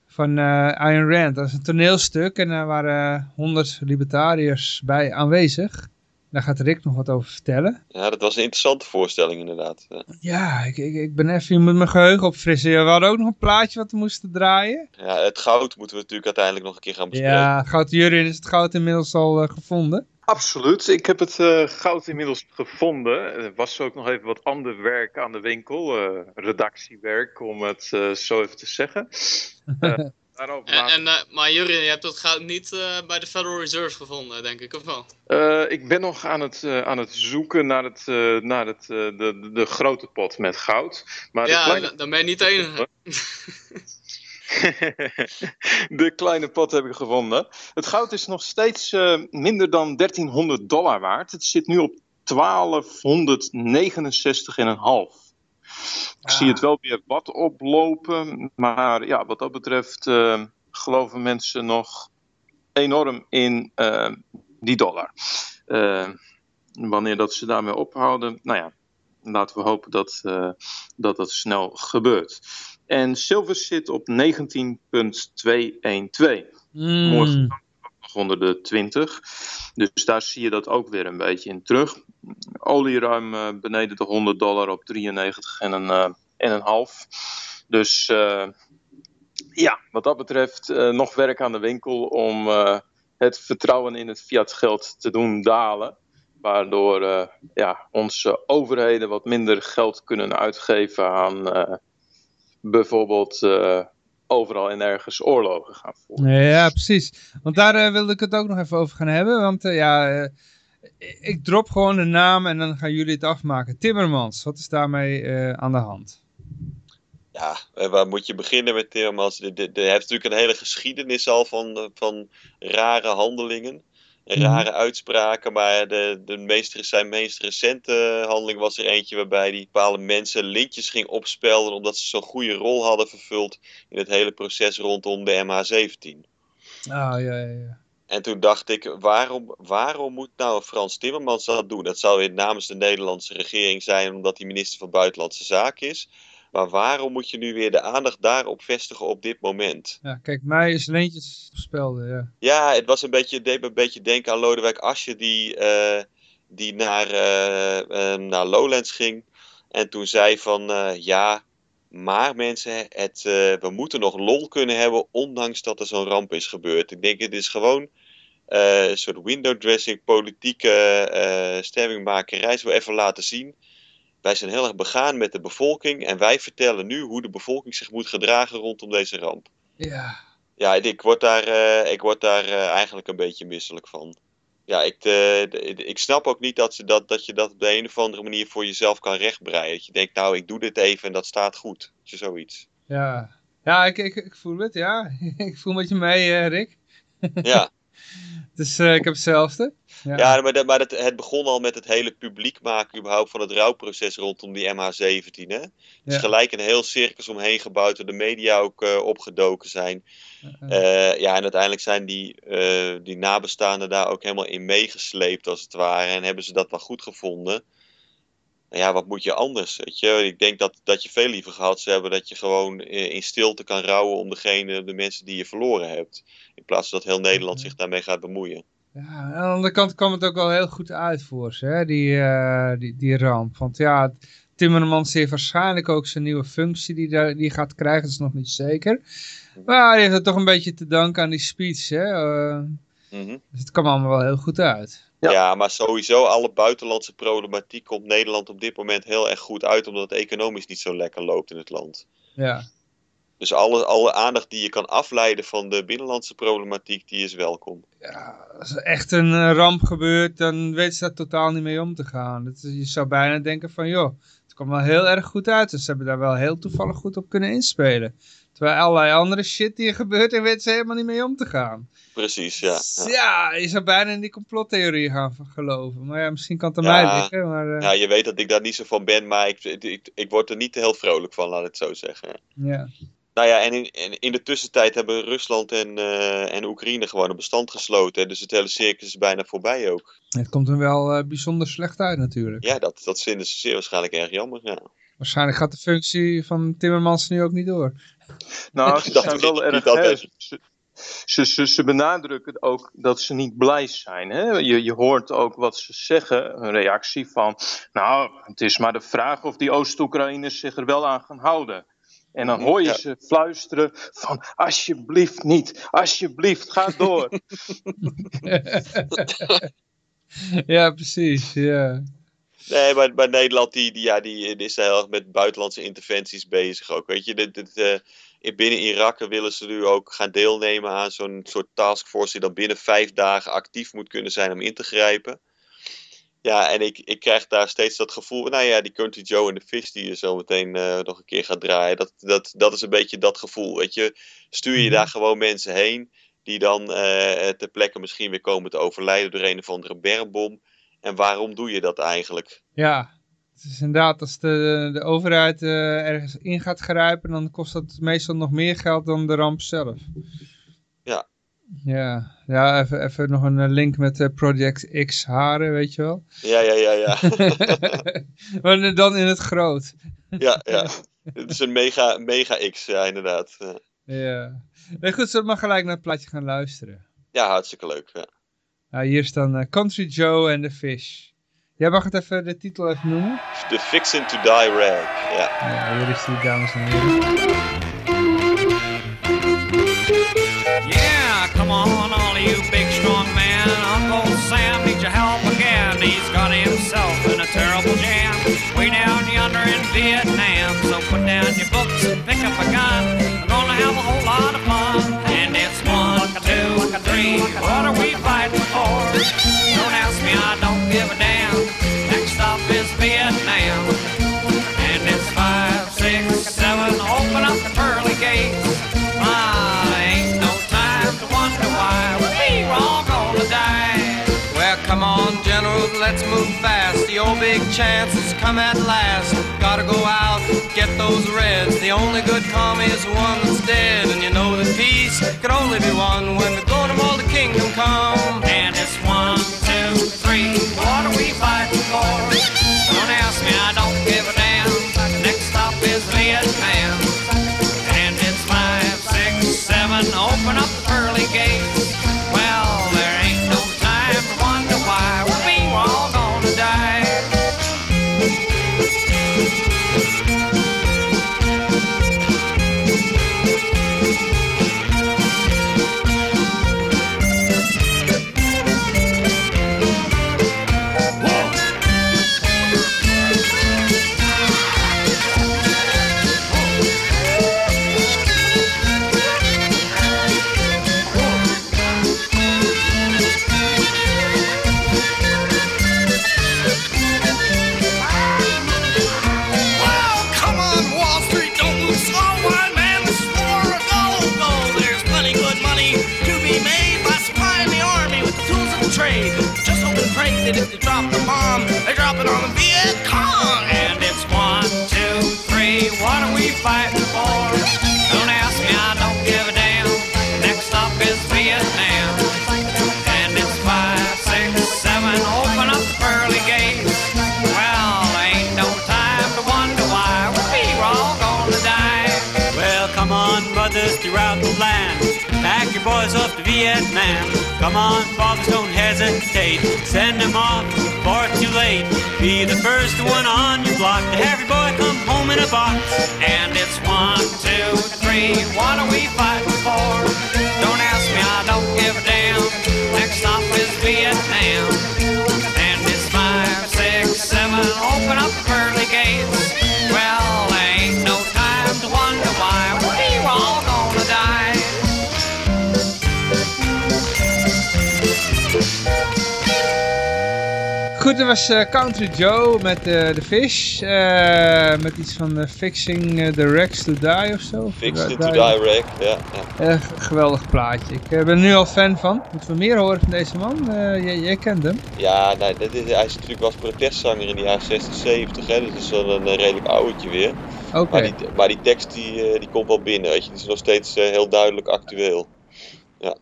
Van Ayn Rand. Dat is een toneelstuk en daar waren honderd libertariërs bij aanwezig. Daar gaat Rick nog wat over vertellen. Ja, dat was een interessante voorstelling inderdaad. Ja. Ja, ik, ik, ik ben even, je moet mijn geheugen opfrissen. We hadden ook nog een plaatje wat we moesten draaien. Ja, het goud moeten we natuurlijk uiteindelijk nog een keer gaan bespreken. Ja, goud Jurien is het goud inmiddels al eh, gevonden. Absoluut. Ik heb het eh, goud inmiddels gevonden. Er was ook nog even wat ander werk aan de winkel. eh, redactiewerk, om het eh, zo even te zeggen. Daarover En, en, eh, maar Jurien, je hebt dat goud niet eh, bij de Federal Reserve gevonden, denk ik, of wel? Eh, ik ben nog aan het, eh, aan het zoeken naar, het, eh, naar het, eh, de, de, de grote pot met goud. Maar de ja, kleine dan ben je niet de enige. de kleine pot heb ik gevonden. Het goud is nog steeds eh, minder dan 1300 dollar waard. Het zit nu op 1269,5. Ik zie het wel weer wat oplopen. Maar ja, wat dat betreft eh, geloven mensen nog enorm in eh, die dollar. Eh, wanneer dat ze daarmee ophouden, nou ja, laten we hopen dat dat, dat snel gebeurt. En zilver zit op 19,212. Mm. Morgen onder de 20. Dus daar zie je dat ook weer een beetje in terug. Olie ruim eh, beneden de 100 dollar op 93 en een, eh, en een half. Dus eh, ja, wat dat betreft nog werk aan de winkel om het vertrouwen in het fiat geld te doen dalen. Waardoor ja, onze overheden wat minder geld kunnen uitgeven aan bijvoorbeeld overal en ergens oorlogen gaan voeren. Ja, precies. Want daar eh, wilde ik het ook nog even over gaan hebben. Want eh, ja, eh, ik drop gewoon de naam en dan gaan jullie het afmaken. Timmermans, wat is daarmee eh, aan de hand? Ja, eh, waar moet je beginnen met Timmermans? Hij heeft natuurlijk een hele geschiedenis al van, van rare handelingen. Mhm. rare uitspraken, maar de, de meest, zijn meest recente handeling was er eentje waarbij hij bepaalde mensen lintjes ging opspelden omdat ze zo'n goede rol hadden vervuld in het hele proces rondom de MH17. Ah, ja, ja, ja. En toen dacht ik, waarom, waarom moet nou Frans Timmermans dat doen? Dat zou weer namens de Nederlandse regering zijn, omdat hij minister van Buitenlandse Zaken is. Maar waarom moet je nu weer de aandacht daarop vestigen op dit moment? Ja, kijk, mij is Leentjes spelde, ja. Ja, het was een beetje, deed me een beetje denken aan Lodewijk Asscher, die, eh, die naar, eh, eh, naar Lowlands ging. En toen zei van, ja, maar mensen, het, we moeten nog lol kunnen hebben, ondanks dat er zo'n ramp is gebeurd. Ik denk, het is gewoon een soort window dressing, politieke stemmingmakerij. Zo even laten zien. Wij zijn heel erg begaan met de bevolking en wij vertellen nu hoe de bevolking zich moet gedragen rondom deze ramp. Ja, Ja, ik word daar, eh, ik word daar eh, eigenlijk een beetje misselijk van. Ja, ik, eh, de- ik snap ook niet dat, ze dat, dat je dat op de een of andere manier voor jezelf kan rechtbreien. Dat je denkt, nou, ik doe dit even en dat staat goed. Je zoiets. ja. Ja, ik, ik, ik voel het, ja. ik voel met je mee, Rick. Ja, Dus eh, ik heb hetzelfde. Ja, ja maar, dat- maar het, het begon al met het hele publiek maken überhaupt van het rouwproces rondom die MH17. Hè? Is Ja. gelijk een heel circus omheen gebouwd, waar de media ook eh, opgedoken zijn. Eh, ja, en uiteindelijk zijn die, die nabestaanden daar ook helemaal in meegesleept, als het ware. En hebben ze dat wel goed gevonden. Ja, wat moet je anders, weet je? Ik denk dat, dat je veel liever gehad zou hebben dat je gewoon eh, in stilte kan rouwen om degene, de mensen die je verloren hebt. In plaats van dat heel Nederland zich daarmee gaat bemoeien. Ja, aan de andere kant kwam het ook wel heel goed uit voor ze, hè, die, eh, die, die ramp. Want ja, Timmermans heeft waarschijnlijk ook zijn nieuwe functie die hij die gaat krijgen, dat is nog niet zeker. Maar hij heeft het toch een beetje te danken aan die speech, hè. Mhm. dus het kwam allemaal wel heel goed uit. Ja. Ja. maar sowieso alle buitenlandse problematiek komt Nederland op dit moment heel erg goed uit, omdat het economisch niet zo lekker loopt in het land. Ja, Dus alle, alle aandacht die je kan afleiden van de binnenlandse problematiek, die is welkom. ja als er echt een eh, ramp gebeurt, dan weten ze daar totaal niet mee om te gaan. Dat, is- je zou bijna denken van, joh, het kwam wel heel erg goed uit. Dus ze hebben daar wel heel toevallig goed op kunnen inspelen. Terwijl allerlei andere shit die er gebeurt, daar weten ze helemaal niet mee om te gaan. Precies, ja. Ja. ja, je zou bijna in die complottheorie gaan geloven. Maar ja, misschien kan het aan Ja. mij liggen. Maar, eh, Ja, je weet dat ik daar niet zo van ben, maar ik, ik, ik word er niet heel vrolijk van, laat het zo zeggen. ja. Nou ja, en in, in de tussentijd hebben Rusland en, eh, en Oekraïne gewoon een bestand gesloten. hè. Dus het hele circus is bijna voorbij ook. Het komt er wel eh, bijzonder slecht uit natuurlijk. Ja, dat, dat vinden ze zeer waarschijnlijk erg jammer. Ja. Waarschijnlijk gaat de functie van Timmermans nu ook niet door. Nou, ze Dat zijn wel erg hè, Ze, ze, ze, benadrukken ook dat ze niet blij zijn. Hè? Je, je hoort ook wat ze zeggen, een reactie van... Nou, het is maar de vraag of die Oost-Oekraïners zich er wel aan gaan houden. En dan hoor je Ja. ze fluisteren van... Alsjeblieft niet, alsjeblieft, ga door. ja, precies. Ja. Nee, maar, maar Nederland die, die, ja, die, die is heel erg met buitenlandse interventies bezig ook. Weet je, dit, dit, eh, binnen Irak willen ze nu ook gaan deelnemen aan zo'n soort taskforce die dan binnen vijf dagen actief moet kunnen zijn om in te grijpen. Ja, en ik, ik krijg daar steeds dat gevoel, nou ja, die Country Joe en de Fish die je zo meteen eh, nog een keer gaat draaien, dat, dat, dat is een beetje dat gevoel, weet je. Stuur je daar gewoon mensen heen die dan uh, ter plekke misschien weer komen te overlijden door een of andere bermbom. En waarom doe je dat eigenlijk? Ja, het is inderdaad, als de, de overheid uh, ergens in gaat grijpen, dan kost dat meestal nog meer geld dan de ramp zelf. Ja. Ja, ja even, even nog een link met uh, Project X haren, weet je wel. Ja, ja, ja, ja. maar dan in het groot. ja, ja. Het is een mega, mega X, ja, inderdaad. Ja. ja. Nee, goed, zullen we maar gelijk naar het plaatje gaan luisteren? Ja, hartstikke leuk, ja. Nou, hier staan uh, Country Joe en The Fish. Jij mag het even de titel even noemen? The Fixin' to Die Rag, ja. Ja, hier is die, dames en heren. Yeah, come on, all you big strong man. Uncle Sam needs your help again. He's got himself in a terrible jam. Way down yonder in Vietnam. So put down your books and pick up a gun. We're gonna have a whole lot of fun. Three. What are we fighting for? Don't ask me, I don't give a damn. Next stop is Vietnam. And it's five, six, seven. Open up the pearly gates. Ah, ain't no time to wonder why we're all gonna die. Well, come on, General, let's move fast. The old big chance has come at last. Gotta go out, get those reds. The only good commie is one that's dead. And you know that peace can only be won when we're kingdom come. And it's one, two, three. What are we fighting for? Don't ask me, I don't give a damn. Next stop is Vietnam. And it's five, six, seven. Open up the pearly minutes Vietnam. Come on, fathers, don't hesitate. Send them off it's too late. Be the first one on your block to have your boy come home in a box. And it's one, two, three. What are we fighting for? Don't ask me, I don't give a damn. Next stop is Vietnam. And it's five, six, seven. Open up the pearly gates. Goed, dat was eh, Country Joe met eh, The Fish. eh, met iets van eh, Fixing eh, the Rex to Die of zo. Fixin' Ja, to Die Rag, ja. ja. Eh, geweldig plaatje. Ik eh, ben er nu al fan van. Moeten we meer horen van deze man? Eh, jij, jij kent hem. Ja, nee, dat is, hij is natuurlijk was protestzanger in de jaren 60, 70, hè, dus dat is wel een eh, redelijk oudertje weer. Oké. Maar, die, maar die tekst die, eh, die komt wel binnen, weet je, die is nog steeds eh, heel duidelijk actueel.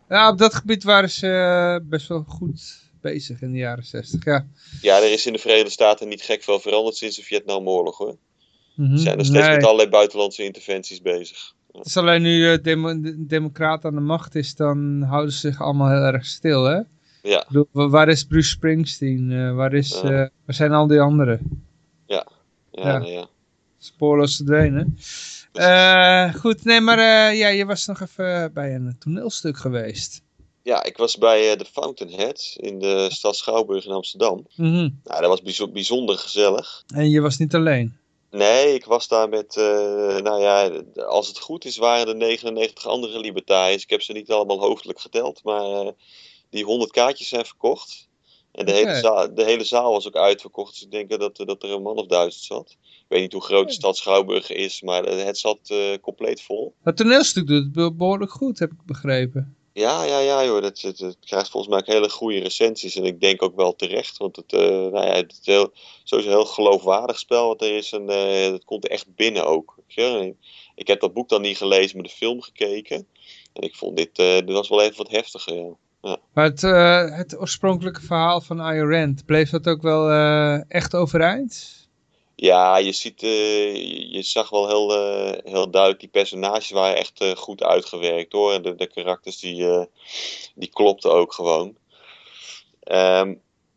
Ja, op dat gebied waren ze eh, best wel goed bezig in de jaren 60. Ja. Ja, er is in de Verenigde Staten niet gek veel veranderd sinds de Vietnamoorlog hoor. Mhm. Ze zijn nog steeds Nee. met allerlei buitenlandse interventies bezig. Het is alleen nu de demo de democraat aan de macht is, dan houden ze zich allemaal heel erg stil, hè? Ja, bedoel, waar is Bruce Springsteen? Eh, waar, is, Ja. eh, waar zijn al die anderen? ja, Ja. nee, ja. Spoorloos verdwenen. Eh, goed, nee, maar eh, ja, je was nog even bij een toneelstuk geweest. Ja, ik was bij eh, de Fountainhead in de stad Schouwburg in Amsterdam. Mhm. Nou, dat was bijzo- bijzonder gezellig. En je was niet alleen. Nee, ik was daar met, eh, nou ja, als het goed is, waren er 99 andere libertariërs. Ik heb ze niet allemaal hoofdelijk geteld, maar eh, die 100 kaartjes zijn verkocht. En de, hele zaal, de hele zaal was ook uitverkocht, dus ik denk dat, dat er een man of duizend zat. Ik weet niet hoe groot de stad Schouwburg is, maar het zat compleet vol. Het toneelstuk doet het be- behoorlijk goed, heb ik begrepen. Ja, ja, ja, joh. Dat, het krijgt volgens mij ook hele goede recensies. En ik denk ook wel terecht. Want het, eh, nou ja, het is heel, sowieso een heel geloofwaardig spel wat er is. En eh het komt echt binnen ook. Ik heb dat boek dan niet gelezen, maar de film gekeken. En ik vond dit, eh, dit was wel even wat heftiger, ja. Maar het, eh, het oorspronkelijke verhaal van Ayn bleef dat ook wel echt overeind? Ja, je ziet, eh, je, zag wel heel, eh, heel duidelijk, die personages waren echt eh, goed uitgewerkt hoor. En de, de karakters die, die klopten ook gewoon. Ehm,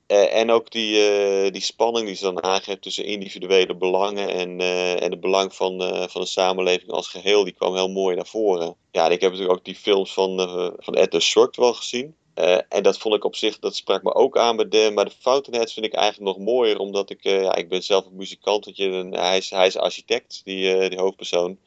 eh, en ook die, die spanning die ze dan aangeeft tussen individuele belangen en, en het belang van, van de samenleving als geheel, die kwam heel mooi naar voren. Ja, ik heb natuurlijk ook die films van, van Atlas Shrugged wel gezien. Eh, en dat vond ik op zich, dat sprak me ook aan bij de, maar de Fountainheads vind ik eigenlijk nog mooier, omdat ik, eh, ja, ik ben zelf een muzikant, en hij, is, hij is architect, die, eh, die hoofdpersoon.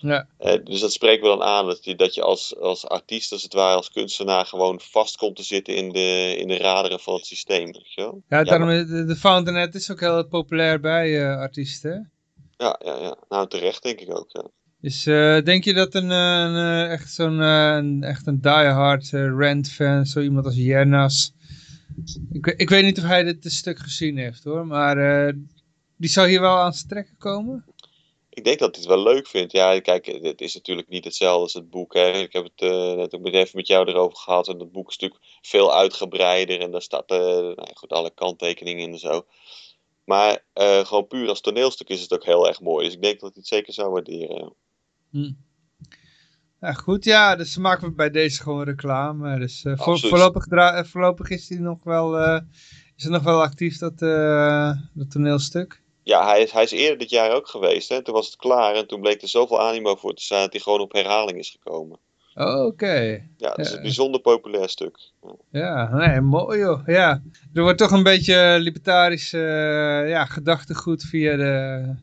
Ja. Dus dat spreekt me dan aan, dat je, dat je als, als artiest, als het ware, als kunstenaar, gewoon vast komt te zitten in de, in de raderen van het systeem. Weet je wel? Ja, daarom, maar- de, Fountainhead is ook heel populair bij artiesten. ja, ja, ja, nou terecht denk ik ook. Ja. Dus denk je dat een, eh, een, eh, echt zo'n echt een diehard eh, Rand-fan, zo iemand als Jernas, ik, ik weet niet of hij dit stuk gezien heeft hoor, maar die zou hier wel aan zijn trekken komen? Ik denk dat hij het wel leuk vindt. Ja, kijk, het is natuurlijk niet hetzelfde als het boek. Ik heb het net ook even met jou erover gehad. En dat boek is natuurlijk veel uitgebreider. En daar staat nou goed, alle kanttekeningen in en zo. Maar gewoon puur als toneelstuk is het ook heel erg mooi. Dus ik denk dat hij het zeker zou waarderen. Hm. Ja, goed, ja, dus maken we bij deze gewoon reclame. Dus eh, voor, voorlopig, eh, voorlopig is hij nog wel, eh, is het nog wel actief, dat, dat toneelstuk. Ja, hij is, hij is eerder dit jaar ook geweest. Hè. Toen was het klaar. En toen bleek er zoveel animo voor te zijn dat hij gewoon op herhaling is gekomen. Oh, Oké, Ja, dat is een bijzonder populair stuk. ja, nee, mooi joh. Ja, er wordt toch een beetje libertarisch eh, ja, gedachtegoed via de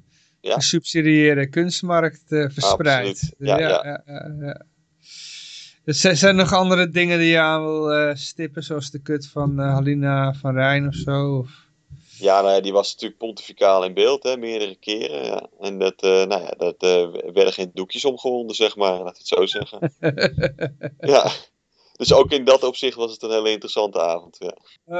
Ja. gesubsidieerde kunstmarkt eh, verspreid. Ja, ja. ja, ja, ja. Zijn er nog andere dingen die je aan wil eh, stippen, zoals de kut van eh, Halina van Rijn of zo? Of... Ja, nou ja, die was natuurlijk pontificaal in beeld, hè, meerdere keren. Ja. En dat, nou ja, dat werden geen doekjes omgewonden, zeg maar, laat ik het zo zeggen. ja. Dus ook in dat opzicht was het een hele interessante avond. Ja.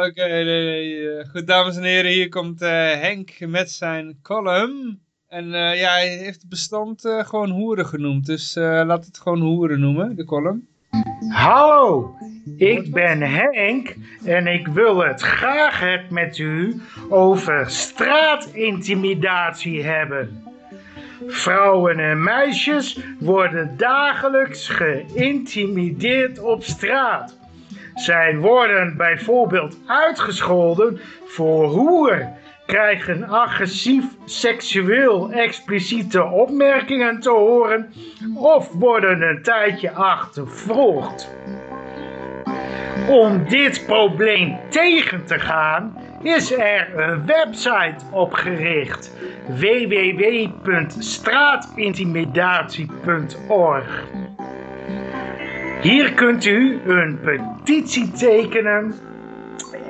Oké, nee, nee, goed dames en heren, hier komt Henk met zijn column. En eh, ja, hij heeft het bestand eh, gewoon hoeren genoemd, dus eh, laat het gewoon hoeren noemen, de column. Hallo, ik ben Henk en ik wil het graag het met u over straatintimidatie hebben. Vrouwen en meisjes worden dagelijks geïntimideerd op straat. Zij worden bijvoorbeeld uitgescholden voor hoer, krijgen agressief seksueel expliciete opmerkingen te horen of worden een tijdje achtervolgd. Om dit probleem tegen te gaan is er een website opgericht www.straatintimidatie.org. Hier kunt u een petitie tekenen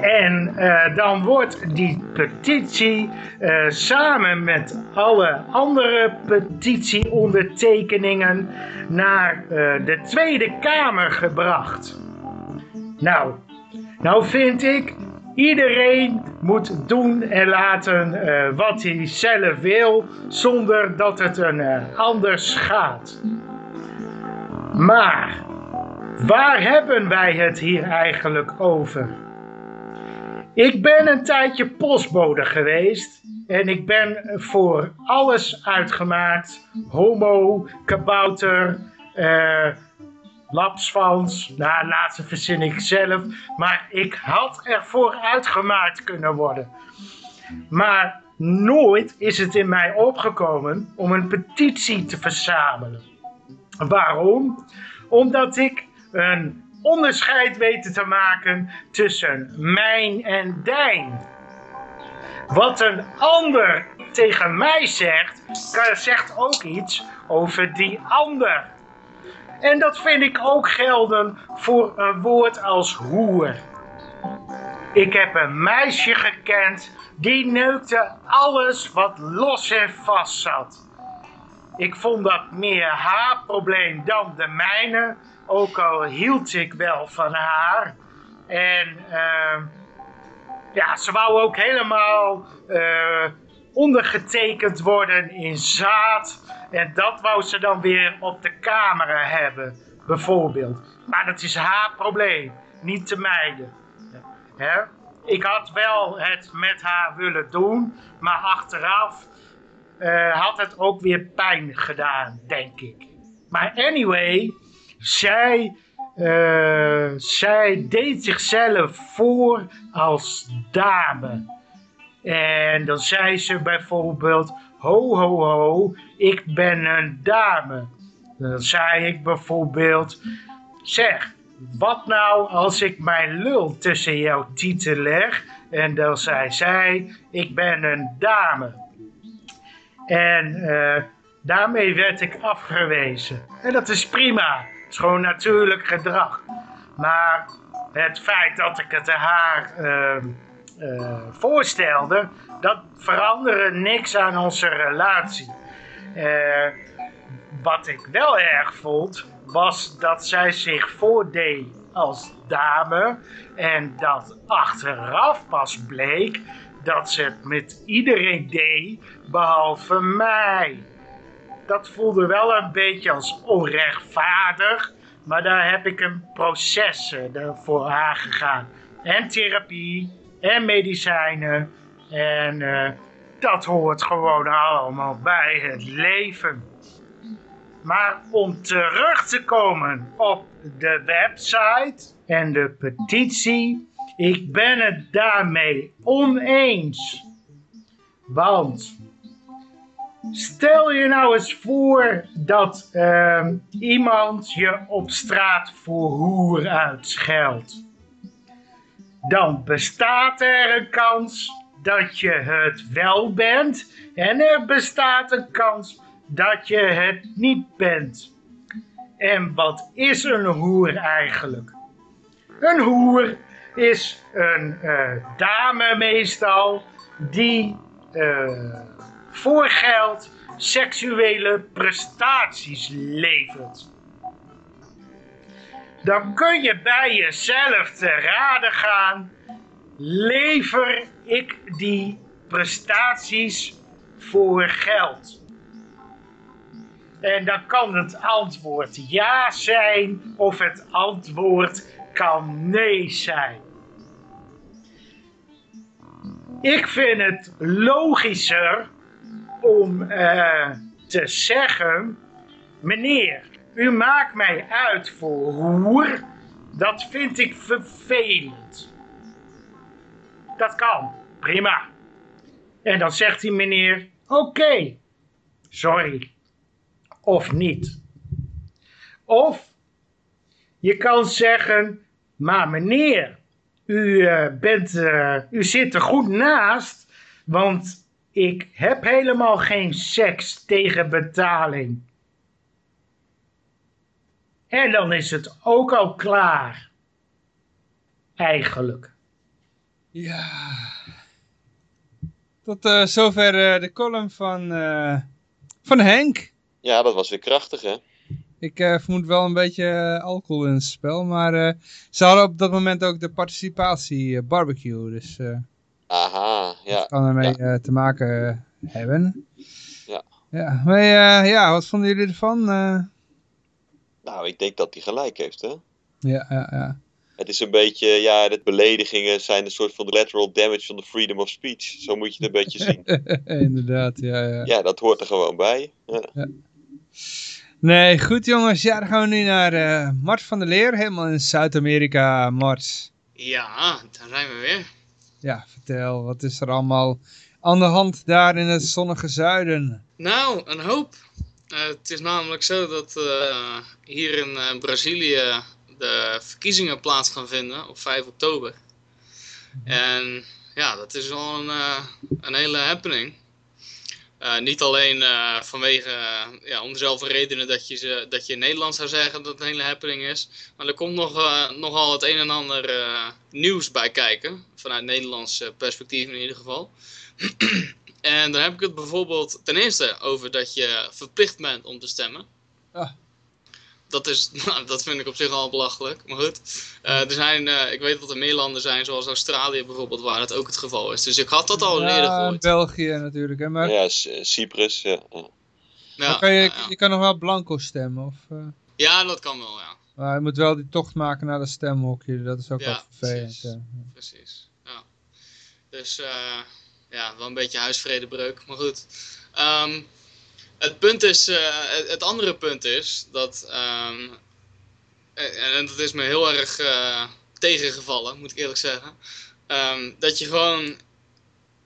en eh, dan wordt die petitie eh, samen met alle andere petitieondertekeningen naar eh, de Tweede Kamer gebracht. Nou, nou vind ik, iedereen moet doen en laten wat hij zelf wil, zonder dat het een eh, ander schaadt. Maar, waar hebben wij het hier eigenlijk over? Ik ben een tijdje postbode geweest en ik ben voor alles uitgemaakt. Homo, kabouter, eh lapsvans. Laatste verzin ik zelf. Maar ik had ervoor uitgemaakt kunnen worden. Maar nooit is het in mij opgekomen om een petitie te verzamelen. Waarom? Omdat ik een onderscheid weet te maken tussen mijn en dijn. Wat een ander tegen mij zegt, zegt ook iets over die ander. En dat vind ik ook gelden voor een woord als hoer. Ik heb een meisje gekend die neukte alles wat los en vast zat. Ik vond dat meer haar probleem dan de mijne, ook al hield ik wel van haar. En ehm, ja, ze wou ook helemaal eh, ondergetekend worden in zaad. En dat wou ze dan weer op de camera hebben, bijvoorbeeld. Maar dat is haar probleem, niet de mijne. Hè? Ik had wel het met haar willen doen, maar achteraf eh, had het ook weer pijn gedaan, denk ik. Maar anyway, zij, eh, zij deed zichzelf voor als dame. En dan zei ze bijvoorbeeld, ho ho ho, ik ben een dame. Dan zei ik bijvoorbeeld, zeg, wat nou als ik mijn lul tussen jouw tieten leg? En dan zei zij, ik ben een dame. En eh, daarmee werd ik afgewezen. En dat is prima. Het is gewoon natuurlijk gedrag. Maar het feit dat ik het haar ehm, eh, voorstelde, dat veranderde niks aan onze relatie. Eh, wat ik wel erg vond, was dat zij zich voordeed als dame en dat achteraf pas bleek dat ze het met iedereen deed, behalve mij. Dat voelde wel een beetje als onrechtvaardig, maar daar heb ik een proces eh, voor haar gegaan. En therapie, en medicijnen, en eh, dat hoort gewoon allemaal bij het leven. Maar om terug te komen op de website en de petitie, ik ben het daarmee oneens. Want stel je nou eens voor dat ehm, iemand je op straat voor hoer uitscheldt. Dan bestaat er een kans dat je het wel bent en er bestaat een kans dat je het niet bent. En wat is een hoer eigenlijk? Een hoer is een eh, dame meestal die eh, voor geld seksuele prestaties levert. Dan kun je bij jezelf te raden gaan, lever ik die prestaties voor geld? En dan kan het antwoord ja zijn of het antwoord kan nee zijn. Ik vind het logischer om eh, te zeggen, meneer, u maakt mij uit voor hoer, dat vind ik vervelend. Dat kan, prima. En dan zegt die meneer, oké, sorry of niet. Of je kan zeggen, maar meneer, u, eh, bent, eh, u zit er goed naast, want ik heb helemaal geen seks tegen betaling. En dan is het ook al klaar. Eigenlijk. Ja. Tot eh, zover eh, de column van, eh, van Henk. Ja, dat was weer krachtig, hè? Ik eh, vermoed wel een beetje alcohol in het spel, maar eh, ze hadden op dat moment ook de participatie barbecue, dus eh Aha, ja. dat kan ermee ja. eh, te maken eh, hebben. Ja. Ja, maar eh, ja, wat vonden jullie ervan? Eh, Nou, ik denk dat hij gelijk heeft, hè? ja, ja, ja. Het is een beetje, ja, de beledigingen zijn een soort van de lateral damage van de freedom of speech. Zo moet je het een beetje zien. Inderdaad, ja, ja. Ja, dat hoort er gewoon bij. Ja. Nee, goed jongens, ja, dan gaan we nu naar eh, Mart van der Leer, helemaal in Zuid-Amerika, Mart. Ja, daar zijn we weer. Ja, vertel, wat is er allemaal aan de hand daar in het zonnige zuiden? Nou, een hoop. Eh, het is namelijk zo dat eh, hier in eh, Brazilië de verkiezingen plaats gaan vinden op 5 oktober. En ja, dat is wel een, een hele happening. Eh, niet alleen eh, vanwege, eh, ja, om dezelfde redenen dat je, ze, dat je in Nederland zou zeggen dat het een hele happening is. Maar er komt nog, nogal het een en ander nieuws bij kijken. Vanuit Nederlands perspectief in ieder geval. en dan heb ik het bijvoorbeeld ten eerste over dat je verplicht bent om te stemmen. Ah. Dat, is, nou, dat vind ik op zich al belachelijk, maar goed. Eh, er zijn, eh, ik weet dat er meer landen zijn, zoals Australië bijvoorbeeld, waar het ook het geval is. Dus ik had dat al eerder Ja, gehoord. België natuurlijk. Hè? Maar, Ja, C- Cyprus, ja. kan je, ja, ja. je kan nog wel blanco stemmen. Of, eh, Ja, dat kan wel, ja. maar je moet wel die tocht maken naar dat stemhokje. Dat is ook Ja, wel vervelend. precies. ja. Precies, ja. Dus eh, ja, wel een beetje huisvredebreuk, maar goed. Ehm, het punt is, eh, het, andere punt is dat, ehm, en, en dat is me heel erg eh, tegengevallen, moet ik eerlijk zeggen. Ehm, dat je gewoon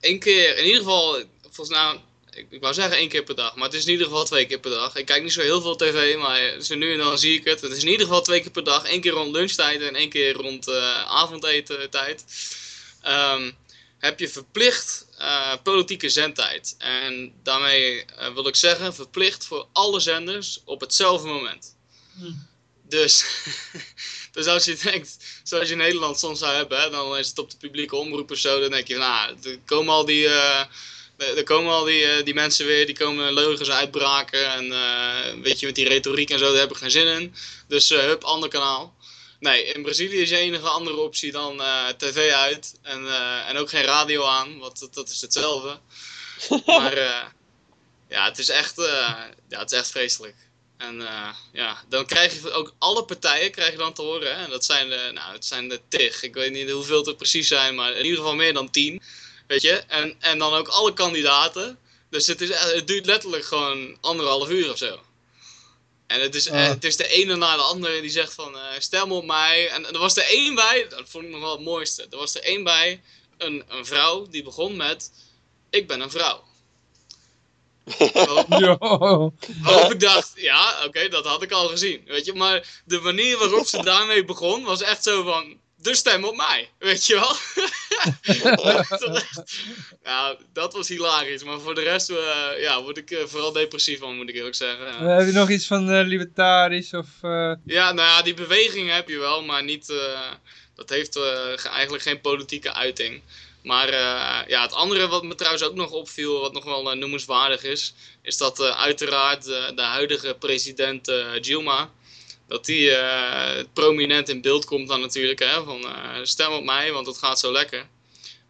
één keer, in ieder geval, volgens nou, ik, wou zeggen één keer per dag, maar het is in ieder geval twee keer per dag. Ik kijk niet zo heel veel tv, maar zo nu en dan zie ik het. Het is in ieder geval twee keer per dag, één keer rond lunchtijd en één keer rond eh avondeten tijd. Ehm, heb je verplicht eh, politieke zendtijd. En daarmee eh, wil ik zeggen, verplicht voor alle zenders op hetzelfde moment. Dus, dus als je denkt, zoals je in Nederland soms zou hebben, hè, dan is het op de publieke omroep of zo, dan denk je, nou, er komen al die, eh, er komen al die, die mensen weer, die komen leugens uitbraken en weet je, met die retoriek en zo, daar heb ik geen zin in. Dus hup, ander kanaal. Nee, in Brazilië is je enige andere optie dan eh, tv uit en, eh, en ook geen radio aan, want dat, dat is hetzelfde. maar eh, ja, het is echt, ja, het is echt vreselijk. En ja, dan krijg je ook alle partijen krijg je dan te horen. Hè? En dat zijn de, nou, het zijn de tig. Ik weet niet hoeveel het er precies zijn, maar in ieder geval meer dan tien. Weet je? En, en dan ook alle kandidaten. Dus het, is, het duurt letterlijk gewoon anderhalf uur of zo. En het is, Ah. het is de ene na de andere die zegt van eh, stem op mij. En er was er één bij, dat vond ik nog wel het mooiste. Er was er één bij, een, een vrouw die begon met ik ben een vrouw. Waarop ik dacht, ja, oké, dat had ik al gezien. Weet je, maar de manier waarop ze daarmee begon was echt zo van, dus stem op mij, weet je wel. ja, dat was hilarisch. Maar voor de rest eh, ja, word ik eh, vooral depressief van, moet ik eerlijk zeggen. Ja. Eh, heb je nog iets van eh, libertarisch of... Ja, nou ja, die beweging heb je wel, maar niet, dat heeft ge- eigenlijk geen politieke uiting. Maar ja, het andere wat me trouwens ook nog opviel, wat nog wel noemenswaardig is, is dat uiteraard de huidige president Dilma, dat die eh, prominent in beeld komt dan natuurlijk, hè, van eh, stem op mij, want het gaat zo lekker.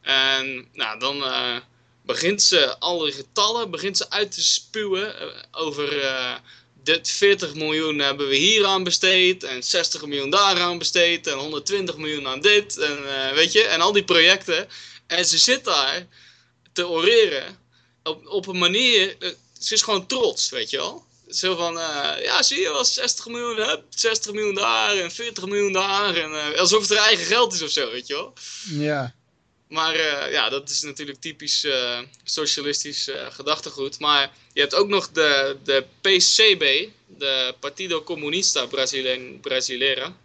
En nou, dan eh, begint ze alle getallen begint ze uit te spuwen over dit 40 miljoen hebben we hier aan besteed en 60 miljoen daar aan besteed en 120 miljoen aan dit en weet je, en al die projecten. En ze zit daar te oreren op, op een manier, ze is gewoon trots, weet je wel. Zo van, eh, ja zie je wel, 60 miljoen, hup, 60 miljoen daar en 40 miljoen daar. En, eh, alsof het haar eigen geld is of zo, weet je wel. ja. Maar eh, ja, dat is natuurlijk typisch socialistisch gedachtegoed. Maar je hebt ook nog de, de PCB, de Partido Comunista Brasile- Brasileira.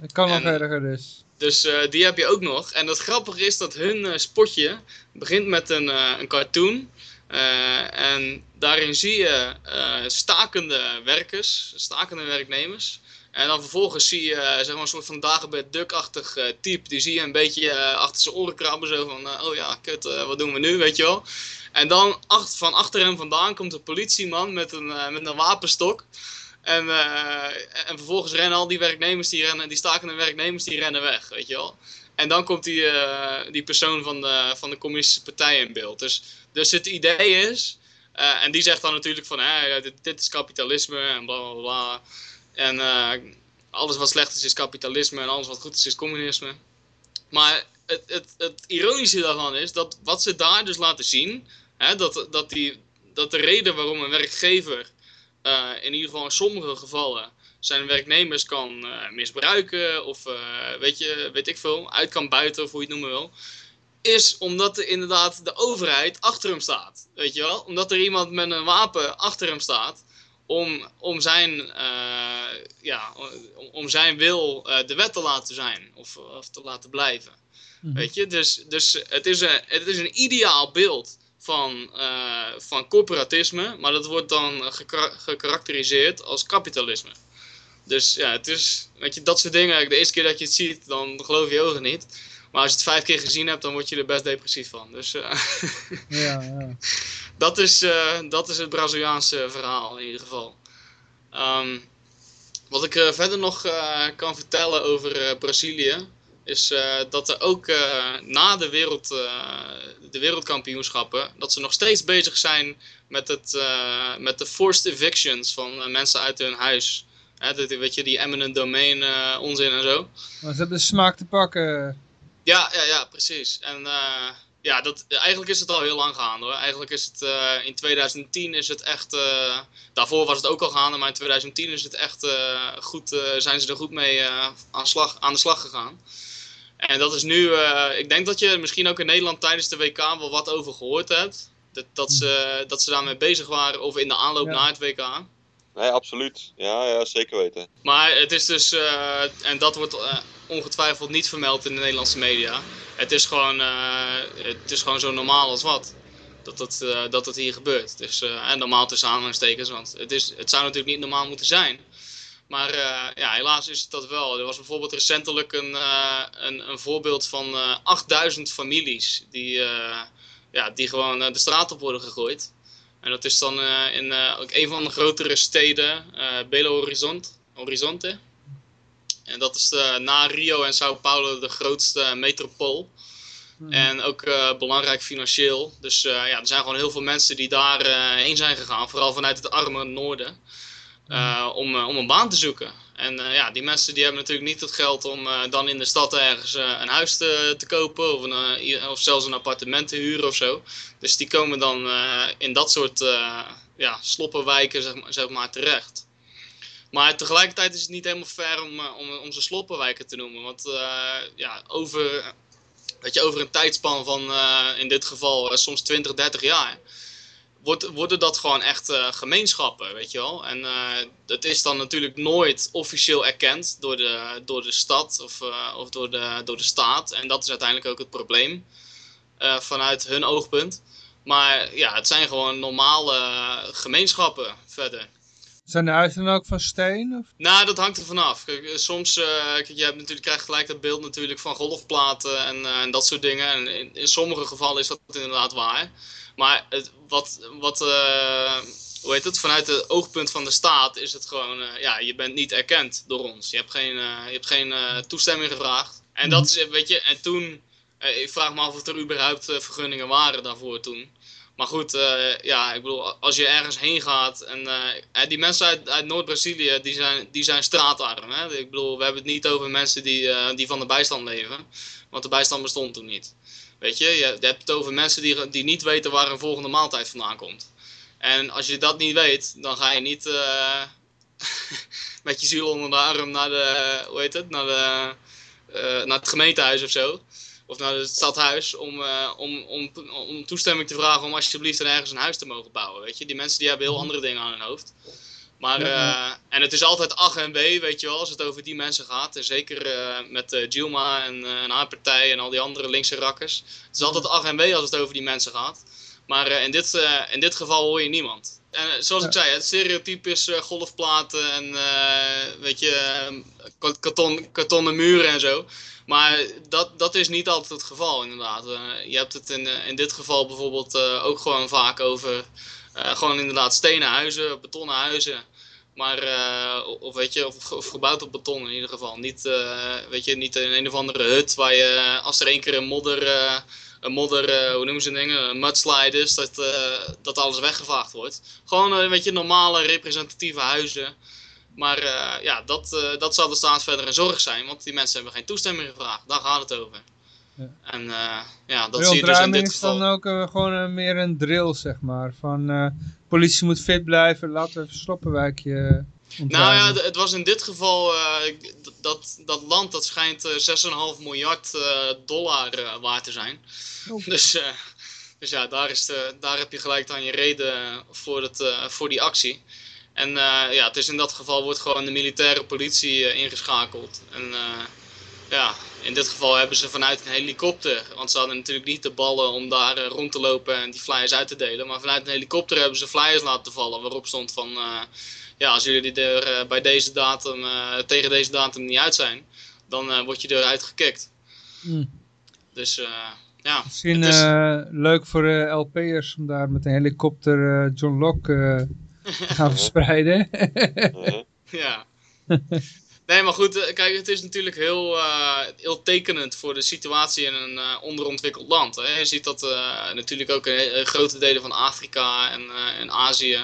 Het kan nog erger dus. Dus die heb je ook nog. En het grappige is dat hun spotje begint met een, een cartoon. Eh, en daarin zie je eh, stakende werkers, stakende werknemers. En dan vervolgens zie je eh, zeg maar een soort van Dagobert Duck-achtig type. Die zie je een beetje achter zijn oren krabben. Zo van, oh ja, kut, wat doen we nu, weet je wel. En dan ach- van achter hem vandaan komt een politieman met een, met een wapenstok. En, en vervolgens rennen al die werknemers, die, rennen, die stakende werknemers, die rennen weg, weet je wel. En dan komt die, die persoon van de, van de communistische partij in beeld. Dus, dus het idee is, eh, en die zegt dan natuurlijk van, ja, dit, is kapitalisme en bla bla bla. En eh, alles wat slecht is, is kapitalisme en alles wat goed is, is communisme. Maar het, het, het ironische daarvan is dat wat ze daar dus laten zien, hè, dat, dat, die, dat de reden waarom een werkgever eh, in ieder geval in sommige gevallen zijn werknemers kan eh, misbruiken of eh, weet, je, weet ik veel, uit kan buiten of hoe je het noemen wil, is omdat er inderdaad de overheid achter hem staat. Weet je wel? Omdat er iemand met een wapen achter hem staat om, om, zijn, eh, ja, om, om zijn wil eh, de wet te laten zijn of, of te laten blijven. Mhm. Weet je, dus, dus het, is een, het is een ideaal beeld van, eh, van corporatisme, maar dat wordt dan gekara- gekarakteriseerd als kapitalisme. Dus ja, het is, weet je, dat soort dingen, de eerste keer dat je het ziet, dan geloof je ogen niet. Maar als je het vijf keer gezien hebt, dan word je er best depressief van. Dus eh, Ja, ja. dat, is, eh, dat is het Braziliaanse verhaal in ieder geval. Ehm, wat ik eh, verder nog kan vertellen over Brazilië, is dat er ook na de, wereld, de wereldkampioenschappen, dat ze nog steeds bezig zijn met, het, met de forced evictions van mensen uit hun huis. Hè, dat, weet je, die eminent domain onzin en zo. Maar ze hebben de smaak te pakken. Ja, ja, ja, precies. En eh, ja, dat, eigenlijk is het al heel lang gaande hoor. Eigenlijk is het eh, in 2010 is het echt. eh, daarvoor was het ook al gaande, maar in 2010 is het echt eh, goed. eh, zijn ze er goed mee eh, aan, slag, aan de slag gegaan. En dat is nu. eh, ik denk dat je misschien ook in Nederland tijdens de WK wel wat over gehoord hebt. Dat, dat, ze, dat ze daarmee bezig waren, of in de aanloop Ja. naar het WK. Nee, absoluut. Ja, ja, zeker weten. Maar het is dus, eh, en dat wordt eh, ongetwijfeld niet vermeld in de Nederlandse media. Het is gewoon, eh, het is gewoon zo normaal als wat. Dat eh, dat het hier gebeurt. Dus, eh, en normaal tussen aanhalingstekens, want het, is, het zou natuurlijk niet normaal moeten zijn. Maar ja, helaas is het dat wel. Er was bijvoorbeeld recentelijk een, een, een voorbeeld van eh 8000 families die, ja, die gewoon de straat op worden gegooid. En dat is dan in ook een van de grotere steden, Belo Horizonte. Horizonte. En dat is eh, na Rio en Sao Paulo de grootste metropool. En ook eh, belangrijk financieel. Dus eh, ja, er zijn gewoon heel veel mensen die daarheen heen zijn gegaan. Vooral vanuit het arme noorden. eh, om, eh, om een baan te zoeken. En eh, ja, die mensen die hebben natuurlijk niet het geld om eh, dan in de stad ergens eh, een huis te, te kopen. Of, een, eh, of zelfs een appartement te huren of zo. Dus die komen dan eh, in dat soort eh, ja, sloppenwijken zeg maar, zeg maar, terecht. Maar tegelijkertijd is het niet helemaal fair om, eh, om, om ze sloppenwijken te noemen. Want eh, ja, over, weet je, over een tijdspan van eh, in dit geval soms 20, 30 jaar. Worden dat gewoon echt gemeenschappen, weet je wel. En eh dat is dan natuurlijk nooit officieel erkend door de, door de stad of, of door, de, door de staat. En dat is uiteindelijk ook het probleem vanuit hun oogpunt. Maar ja, het zijn gewoon normale gemeenschappen verder. Zijn de huizen dan ook van steen? Of? Nou, dat hangt er vanaf. Kijk, eh, soms, eh kijk, je hebt natuurlijk, krijgt gelijk dat beeld natuurlijk van golfplaten en, eh, en dat soort dingen. En in, in sommige gevallen is dat inderdaad waar. Maar het, wat, wat hoe heet het, vanuit het oogpunt van de staat is het gewoon, ja, je bent niet erkend door ons. Je hebt geen, je hebt geen toestemming gevraagd. En dat is, eh, weet je, en toen, ik vraag me af of er überhaupt vergunningen waren daarvoor toen. Maar goed, eh, ja, ik bedoel, als je ergens heen gaat en eh, die mensen uit, uit Noord-Brazilië, die zijn, die zijn straatarm. Hè? Ik bedoel, we hebben het niet over mensen die, eh, die van de bijstand leven, want de bijstand bestond toen niet. Weet je, je, hebt het over mensen die, die niet weten waar een volgende maaltijd vandaan komt. En als je dat niet weet, dan ga je niet met je ziel onder de arm naar de, hoe heet het, de, naar het gemeentehuis of zo of naar het stadhuis om, eh, om, om, om toestemming te vragen om alsjeblieft er ergens een huis te mogen bouwen. Weet je? Die mensen die hebben heel andere dingen aan hun hoofd. Maar, eh, en het is altijd ach en wee, weet je wel, als het over die mensen gaat. En zeker eh, met Gilma en, en haar partij en al die andere linkse rakkers. Het is altijd ach en wee als het over die mensen gaat. Maar in, dit, in dit geval hoor je niemand. En eh, zoals ik zei, het stereotype is eh, golfplaten en eh, weet je, eh, ka- karton, kartonnen muren en zo. Maar dat, dat is niet altijd het geval, inderdaad. Je hebt het in, in dit geval bijvoorbeeld ook gewoon vaak over gewoon inderdaad stenen huizen, betonnen huizen. Maar, of weet je, of, of gebouwd op beton in ieder geval. Niet, weet je, niet in een of andere hut waar je, als er één keer een modder, een modder, eh, hoe noemen ze dingen, een mudslide is, dat, eh, dat alles weggevaagd wordt. Gewoon, eh, weet je, normale representatieve huizen. Maar ja, dat, dat zal de staat verder een zorg zijn, want die mensen hebben geen toestemming gevraagd. Daar gaat het over. Ja. En ja, dat zie je dus in dit is geval. dan ook gewoon meer een drill, zeg maar. Van politie moet fit blijven, laten we even een sloppenwijkje Nou ja, d- het was in dit geval, eh, dat, dat land dat schijnt eh, 6,5 miljard eh, dollar eh, waard te zijn. Oh. Dus, eh, dus ja, daar, is de, daar heb je gelijk dan je reden voor, het, eh, voor die actie. En eh, ja, het is in dat geval wordt gewoon de militaire politie eh, ingeschakeld. En eh, ja, in dit geval hebben ze vanuit een helikopter, want ze hadden natuurlijk niet de ballen om daar eh, rond te lopen en die flyers uit te delen. Maar vanuit een helikopter hebben ze flyers laten vallen waarop stond van, eh, ja, als jullie er eh, bij deze datum, eh, tegen deze datum niet uit zijn, dan eh, word je eruit gekikt. Hmm. Dus eh, ja, Misschien het is- eh, leuk voor de LP'ers om daar met een helikopter eh, John Locke eh, te gaan verspreiden. Mhm. Ja. Nee, maar goed, kijk, het is natuurlijk heel, eh, heel tekenend voor de situatie in een eh, onderontwikkeld land. Hè. Je ziet dat eh, natuurlijk ook in grote delen van Afrika en, eh, en Azië,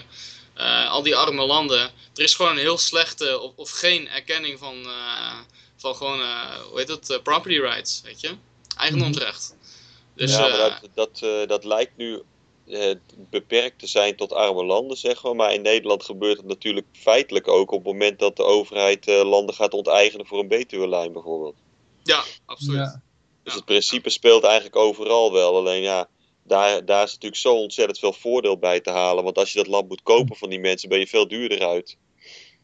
eh, al die arme landen, er is gewoon een heel slechte of, of geen erkenning van, eh, van gewoon, eh, hoe heet dat, property rights, weet je? Eigendomsrecht. Dus, ja, maar dat, dat, dat lijkt nu eh, beperkt te zijn tot arme landen, zeg maar. Maar in Nederland gebeurt het natuurlijk feitelijk ook op het moment dat de overheid eh, landen gaat onteigenen voor een Betuwe-lijn bijvoorbeeld. ja, absoluut. ja. Dus het principe speelt eigenlijk overal wel. Alleen ja, daar, daar is natuurlijk zo ontzettend veel voordeel bij te halen. Want als je dat land moet kopen van die mensen, ben je veel duurder uit.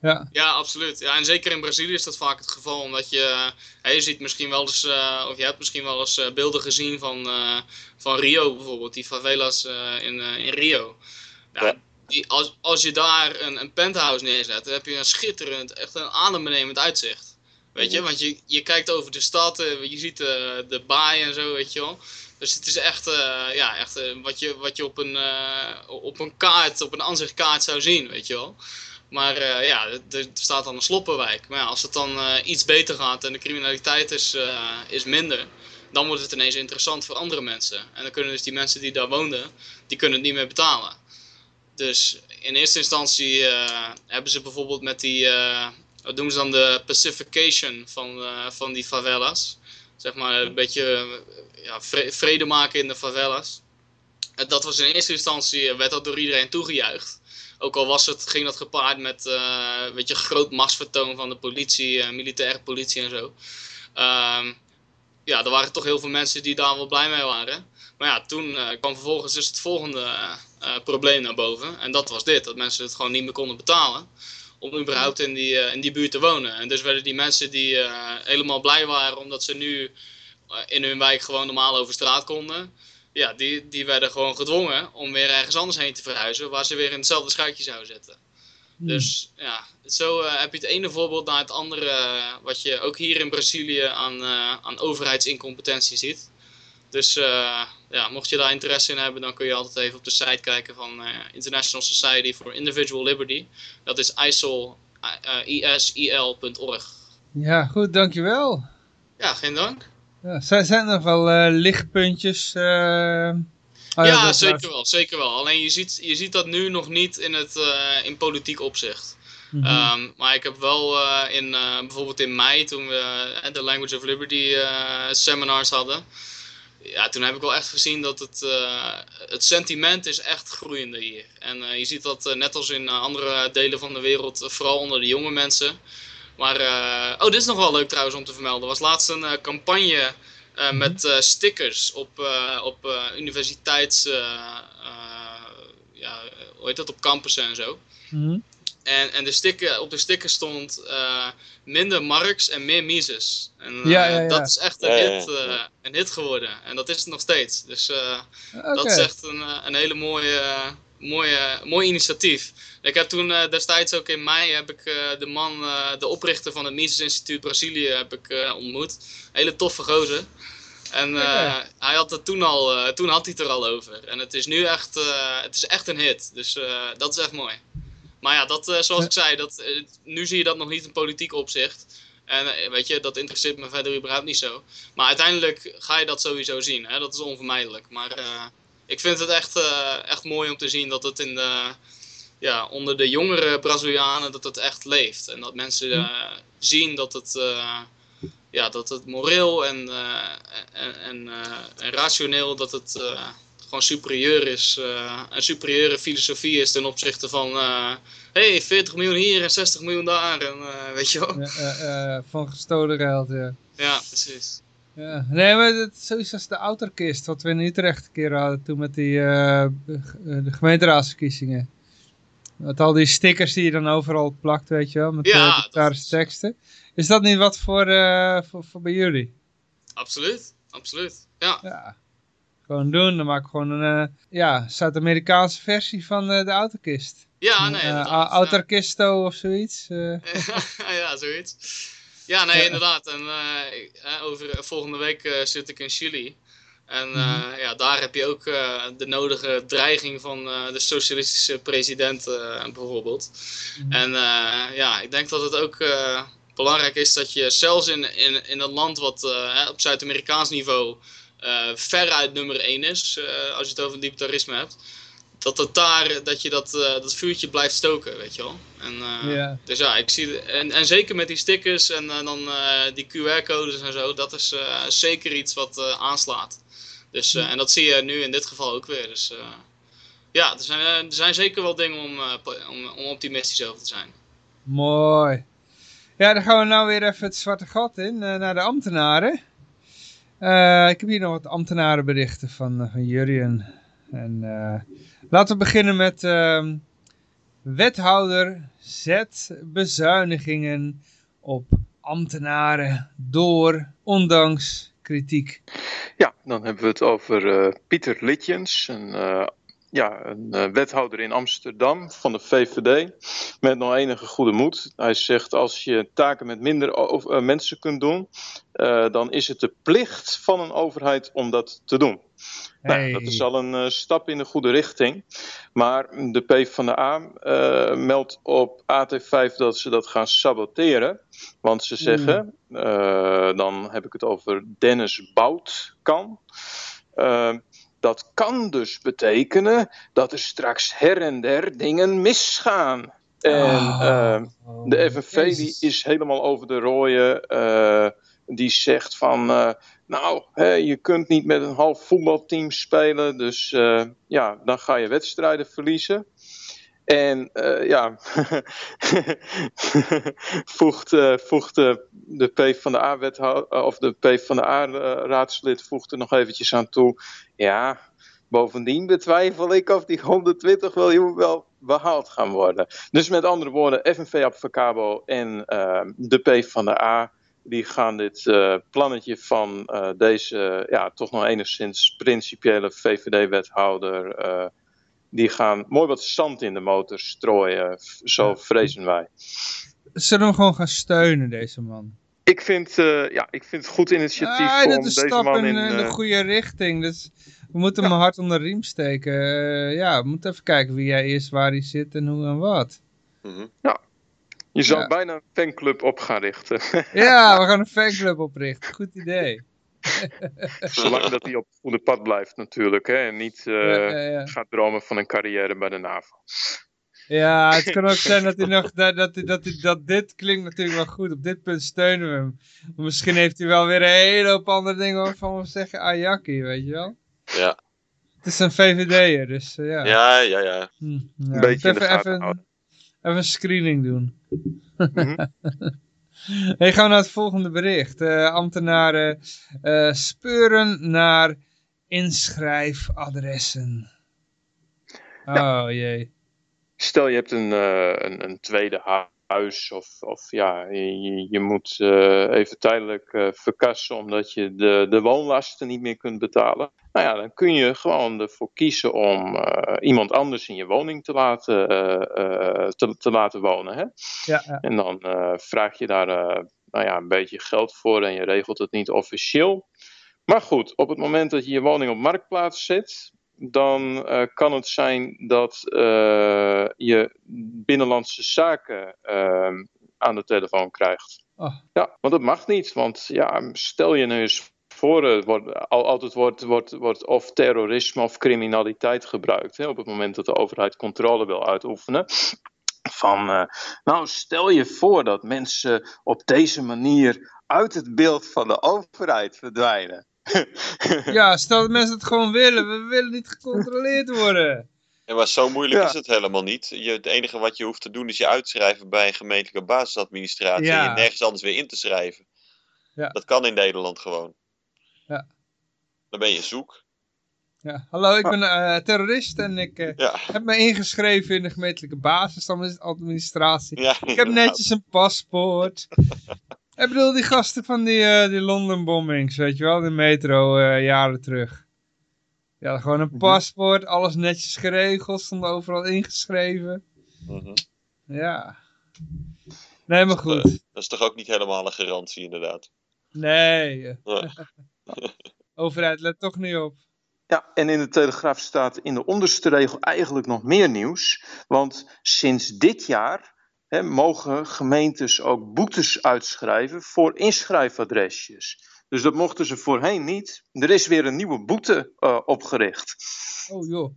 Ja. Ja, absoluut. Ja, en zeker in Brazilië is dat vaak het geval, omdat je, je ziet misschien wel eens, eh, of je hebt misschien wel eens eh, beelden gezien van, eh, van Rio bijvoorbeeld, die favelas eh, in, eh, in Rio. Ja, Ja. Die, als, als je daar een, een penthouse neerzet, dan heb je een schitterend, echt een adembenemend uitzicht. Weet je, want je, je kijkt over de stad, eh, je ziet de, de baai en zo, weet je wel. Dus het is echt, eh, ja, echt eh, wat je, wat je op, een, eh, op een kaart, op een aanzichtkaart zou zien, weet je wel. Maar eh, ja, er staat dan een sloppenwijk. Maar ja, als het dan eh, iets beter gaat en de criminaliteit is, eh, is minder, dan wordt het ineens interessant voor andere mensen. En dan kunnen dus die mensen die daar woonden, die kunnen het niet meer betalen. Dus in eerste instantie eh, hebben ze bijvoorbeeld met die, wat doen ze dan, de pacification van, eh, van die favelas. Zeg maar een beetje eh, ja, vre- vrede maken in de favelas. En dat was in eerste instantie, eh, werd dat door iedereen toegejuicht. Ook al was het, ging dat gepaard met eh weet je, groot machtsvertoon van de politie, militaire politie en zo. Ehm, ja, er waren toch heel veel mensen die daar wel blij mee waren. Maar ja, toen kwam vervolgens dus het volgende probleem naar boven. En dat was dit, dat mensen het gewoon niet meer konden betalen. Om überhaupt in die, eh, in die buurt te wonen. En dus werden die mensen die eh, helemaal blij waren omdat ze nu eh, in hun wijk gewoon normaal over straat konden. Ja, die, die werden gewoon gedwongen om weer ergens anders heen te verhuizen. Waar ze weer in hetzelfde schuitje zouden zitten. Dus ja, zo heb je het ene voorbeeld na het andere, wat je ook hier in Brazilië aan, aan overheidsincompetentie ziet. Dus ja, mocht je daar interesse in hebben, dan kun je altijd even op de site kijken van eh, International Society for Individual Liberty. Dat is ISIL, eh, ISIL.org. ja, goed, dankjewel. Ja, geen dank. Ja, zijn, zijn er nog wel eh, lichtpuntjes? eh? Oh ja, zeker wel, zeker wel. Alleen je ziet, je ziet dat nu nog niet in, het, eh, in politiek opzicht. Mhm. Ehm, maar ik heb wel eh, in, eh, bijvoorbeeld in mei, toen we eh, de Language of Liberty eh, seminars hadden, ja, toen heb ik wel echt gezien dat het, eh, het sentiment is echt groeiende hier. En eh, je ziet dat eh, net als in andere delen van de wereld, vooral onder de jonge mensen. Maar, oh, dit is nog wel leuk trouwens om te vermelden. Er was laatst een campagne eh, met stickers op, op universiteits, ja, hoe heet dat, op campussen en zo. Mhm. En, en de sticker, op de sticker stond eh, minder Marx en meer Mises. En eh, Ja, ja, ja. dat is echt een, hit, ja. eh, een hit geworden. En dat is het nog steeds. Dus eh, dat is echt een, een hele mooie, mooie, mooi initiatief. Ik heb toen eh, destijds ook in mei heb ik eh, de man, eh, de oprichter van het Mises Instituut Brazilië heb ik eh, ontmoet. Hele toffe gozer. En eh, hij had het toen al, eh, toen had hij het er al over. En het is nu echt, eh, het is echt een hit. Dus eh, dat is echt mooi. Maar ja, dat, eh, zoals ik zei, dat, eh, nu zie je dat nog niet in politiek opzicht. En eh, weet je, dat interesseert me verder überhaupt niet zo. Maar uiteindelijk ga je dat sowieso zien. Hè? Dat is onvermijdelijk. Maar ik vind het echt, echt mooi om te zien dat het in de, ja, onder de jongere Brazilianen dat het echt leeft. En dat mensen zien dat het, ja, dat het moreel en, en, en, en rationeel dat het gewoon superieur is. eh, een superieure filosofie is ten opzichte van... eh hey, 40 miljoen hier en 60 miljoen daar. En, eh, weet je wel? Ja, van gestolen geld, ja. Ja, precies. Ja, nee, maar het, zoiets als de outerkist, wat we in Utrecht een keer hadden toen met die de gemeenteraadsverkiezingen. Met al die stickers die je dan overal plakt, weet je wel, met Ja, is- teksten. Is dat niet wat voor, voor, voor bij jullie? Absoluut, absoluut. Ja, Ja. Gewoon doen, dan maak ik gewoon een eh, ja, Zuid-Amerikaanse versie van eh, de autokist. ja nee, Eh, inderdaad. Autarkisto of zoiets. ja, zoiets. Ja, nee, inderdaad. En over, volgende week zit ik in Chili. En Mhm. ja, daar heb je ook de nodige dreiging van de socialistische president bijvoorbeeld. Mhm. En ja, ik denk dat het ook belangrijk is dat je zelfs in, in, in een land wat op Zuid-Amerikaans niveau eh veruit nummer 1 is, eh, als je het over libertarisme hebt, dat, het daar, dat je dat, eh, dat vuurtje blijft stoken, weet je wel. En. Dus ja, ik zie, en, en zeker met die stickers en dan die QR-codes en zo, dat is zeker iets wat aanslaat. Dus, en dat zie je nu in dit geval ook weer. Dus ja, er zijn, er zijn zeker wel dingen om, om, om optimistisch over te zijn. Mooi. Ja, dan gaan we nou weer even het zwarte gat in, naar de ambtenaren. Eh, ik heb hier nog wat ambtenarenberichten van, uh, van Jurjen. En eh, laten we beginnen met ehm, wethouder zet bezuinigingen op ambtenaren door, ondanks kritiek. Ja, dan hebben we het over eh, Pieter Litjens, een, eh, ja, een eh, wethouder in Amsterdam van de VVD, met nog enige goede moed. Hij zegt als je taken met minder eh, mensen kunt doen, eh, dan is het de plicht van een overheid om dat te doen. Nou, dat is al een stap in de goede richting. Maar de PvdA eh meldt op AT5 dat ze dat gaan saboteren. Want ze zeggen, eh, dan heb ik het over Dennis Boutkan. Dat kan dus betekenen dat er straks her en der dingen misgaan. En eh, de FNV die is helemaal over de rooien. eh, die zegt van, eh, nou, hè, je kunt niet met een half voetbalteam spelen. Dus eh, ja, dan ga je wedstrijden verliezen. En eh, ja, voegt, eh, eh, de P van de A wethouder of de P van de A raadslid voegt er nog eventjes aan toe. Ja, bovendien betwijfel ik of die 120 miljoen wel behaald gaan worden. Dus met andere woorden, FNV Abfacabo en eh, de P van de A die gaan dit eh, plannetje van eh, deze ja, toch nog enigszins principiële VVD-wethouder. Eh, die gaan mooi wat zand in de motor strooien, zo vrezen wij. Zullen we hem gewoon gaan steunen, deze man? Ik vind, eh, ja, ik vind het goed initiatief Ah, om dat is een deze stap man in, in... in de eh, goede richting. Dus we moeten hem hard onder de riem steken. Eh, ja, we moeten even kijken wie hij is, waar hij zit en hoe en wat. je zou ja. bijna een fanclub op gaan richten. Ja, we gaan een fanclub oprichten. Goed idee. Zolang dat hij op het goede pad blijft natuurlijk. Hè, en niet eh, Ja, ja, ja. gaat dromen van een carrière bij de NAVO. Ja, het kan ook zijn dat hij nog, dat, dat, hij- dat, hij- dat dit klinkt natuurlijk wel goed. Op dit punt steunen we hem. Maar misschien heeft hij wel weer een hele hoop andere dingen waarvan we zeggen Ayaki, weet je wel. Ja, Het is een VVD'er, dus eh, ja. ja, ja. ja. Hm, ja, we beetje moeten in de even, gaten even, even een screening doen. Mhm. hey, gaan we naar het volgende bericht. Eh, ambtenaren eh, speuren naar inschrijfadressen. Oh jee. Stel je hebt een, eh, een, een tweede huis of, of ja, je, moet eh, even tijdelijk eh, verkassen omdat je de, de woonlasten niet meer kunt betalen. Nou ja, dan kun je gewoon ervoor kiezen om eh, iemand anders in je woning te laten, te, te laten wonen. Hè? Ja, ja. En dan vraag je daar nou ja, een beetje geld voor en je regelt het niet officieel. Maar goed, op het moment dat je je woning op marktplaats zet, dan eh, kan het zijn dat eh, je binnenlandse zaken eh, aan de telefoon krijgt. Oh. Ja, want dat mag niet. Want ja, stel je nu eens voor, het wordt, al, altijd wordt, wordt, wordt of terrorisme of criminaliteit gebruikt. Hè, op het moment dat de overheid controle wil uitoefenen. Van, eh, nou, stel je voor dat mensen op deze manier uit het beeld van de overheid verdwijnen. ja, stel dat mensen het gewoon willen. We willen niet gecontroleerd worden. Ja, maar zo moeilijk Ja. is het helemaal niet. Je, het enige wat je hoeft te doen is je uitschrijven bij een gemeentelijke basisadministratie Ja. en je nergens anders weer in te schrijven. Ja. Dat kan in Nederland gewoon. Ja. Dan ben je zoek. Ja, hallo, ik ben eh, terrorist en ik eh, Ja. heb me ingeschreven in de gemeentelijke basisadministratie. Ja, Ik heb netjes een paspoort. Ik bedoel, die gasten van die, eh, die London bombings, weet je wel, de metro eh, jaren terug. Hadden gewoon een paspoort, alles netjes geregeld, stond overal ingeschreven. Mhm. Ja. Nee, maar Eh, goed. dat is toch ook niet helemaal een garantie, inderdaad. Nee, Ja. overheid let toch niet op. Ja, en in de Telegraaf staat in de onderste regel eigenlijk nog meer nieuws. Want sinds dit jaar hè, mogen gemeentes ook boetes uitschrijven voor inschrijfadresjes. Dus dat mochten ze voorheen niet. Er is weer een nieuwe boete eh, opgericht. Oh joh.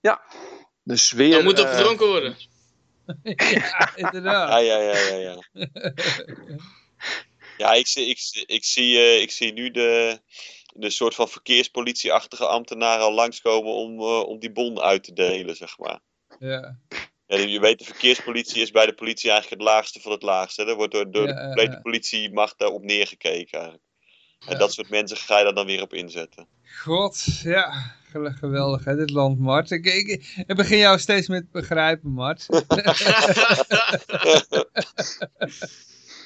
Ja, dus weer... Dan moet er eh, verdronken worden. ja, inderdaad. Ja, ja, ja, ja. Ja, ja ik, zie, ik, zie- ik, zie, eh, ik zie nu de, de soort van verkeerspolitieachtige ambtenaren al langskomen om, eh, om die bon uit te delen, zeg maar. Ja. Ja, je weet, de verkeerspolitie is bij de politie eigenlijk het laagste van het laagste. hè. Er wordt door, door Ja, de complete ja. politiemacht daarop neergekeken eigenlijk. En Ja. dat soort mensen ga je daar dan weer op inzetten. God, ja. Ge- Geweldig hè, dit land, Mart. Ik, ik, ik begin jou steeds meer te begrijpen, Mart.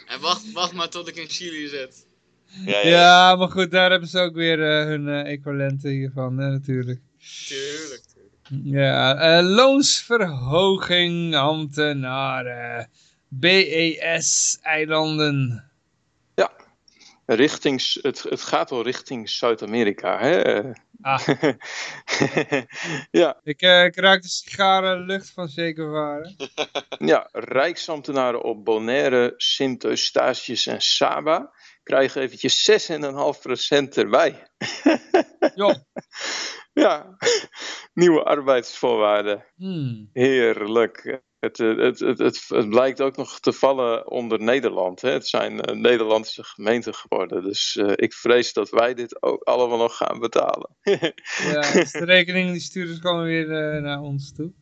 En wacht, wacht maar tot ik in Chili zit. Ja, ja, ja. ja, maar goed, daar hebben ze ook weer eh, hun eh, equivalenten hiervan, hè, natuurlijk. Tuurlijk. Ja, eh, loonsverhoging, ambtenaren, BES-eilanden. richting, S- het, het gaat al richting Zuid-Amerika. Hè? Ah. ja, Ik, eh, ik ruik de sigarenlucht van zeker waren. Ja, rijksambtenaren op Bonaire, Sint Eustatius en Saba krijgen eventjes 6,5% erbij. Joh. Ja, nieuwe arbeidsvoorwaarden. Hmm. Heerlijk. Het, eh, het, het, het, het blijkt ook nog te vallen onder Nederland. Hè. Het zijn eh, Nederlandse gemeenten geworden. Dus eh, ik vrees dat wij dit ook allemaal nog gaan betalen. Ja, dus de rekening die sturen ze gewoon weer naar ons toe.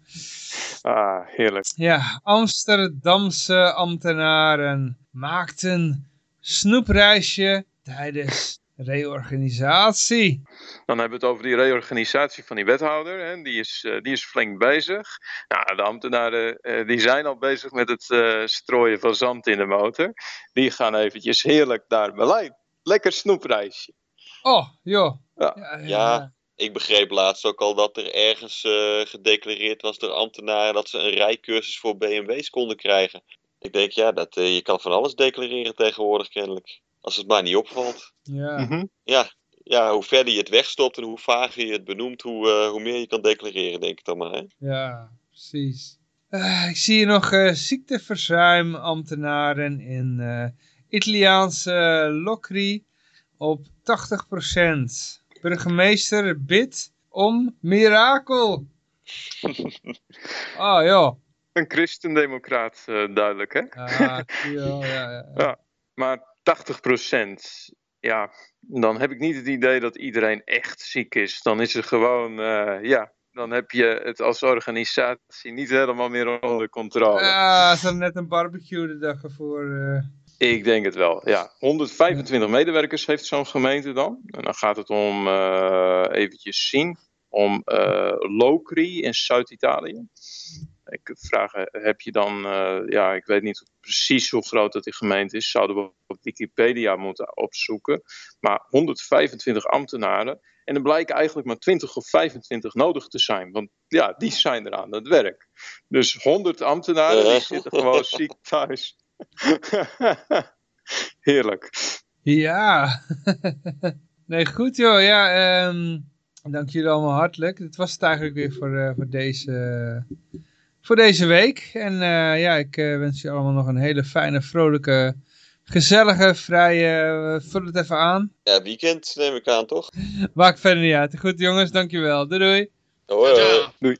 ah, heerlijk. Ja, Amsterdamse ambtenaren maakten snoepreisje tijdens reorganisatie. Dan hebben we het over die reorganisatie van die wethouder. Hè. Die, is, eh, die is flink bezig. Nou, de ambtenaren eh, die zijn al bezig met het eh, strooien van zand in de motor. Die gaan eventjes heerlijk naar Berlijn. Lekker snoepreisje. Oh, joh. Ja. Ja, ja, Ja. Ik begreep laatst ook al dat er ergens eh, gedeclareerd was door ambtenaren dat ze een rijcursus voor BMW's konden krijgen. Ik denk, ja, dat, je kan van alles declareren tegenwoordig kennelijk. Als het maar niet opvalt. ja. Mhm. Ja, ja hoe verder je het wegstopt en hoe vager je het benoemt, hoe, eh, hoe meer je kan declareren, denk ik dan maar. Hè? Ja, precies. Eh, ik zie hier nog eh ziekteverzuimambtenaren in eh Italiaanse Locri op 80%. Burgemeester bidt om mirakel. Oh joh. Een christendemocraat, eh, duidelijk hè. Ah, ja, ja, ja. Ja, maar 80%, ja, dan heb ik niet het idee dat iedereen echt ziek is. Dan is het gewoon, eh, ja, dan heb je het als organisatie niet helemaal meer onder controle. Ah, ze hadden net een barbecue de dag ervoor. eh. Ik denk het wel, ja. 125 medewerkers heeft zo'n gemeente dan. En dan gaat het om, eh eventjes zien, om Locri in Zuid-Italië. Ik vraag, heb je dan, eh, ja, ik weet niet precies hoe groot dat die gemeente is. Zouden we op Wikipedia moeten opzoeken. Maar 125 ambtenaren. En er blijken eigenlijk maar 20 of 25 nodig te zijn. Want ja, die zijn er aan het werk. Dus 100 ambtenaren, die zitten gewoon ziek thuis. Heerlijk. Ja. nee, goed joh. Ja, ehm, dank jullie allemaal hartelijk. Dit was het eigenlijk weer voor, eh, voor, deze, voor deze week. En eh, ja, ik eh, wens je allemaal nog een hele fijne, vrolijke, gezellige, vrije... eh, vul het even aan. Ja, weekend neem ik aan, toch? Maakt verder niet uit. Goed jongens, dankjewel. Doei doei. Hoi, hoi. Ja. Doei.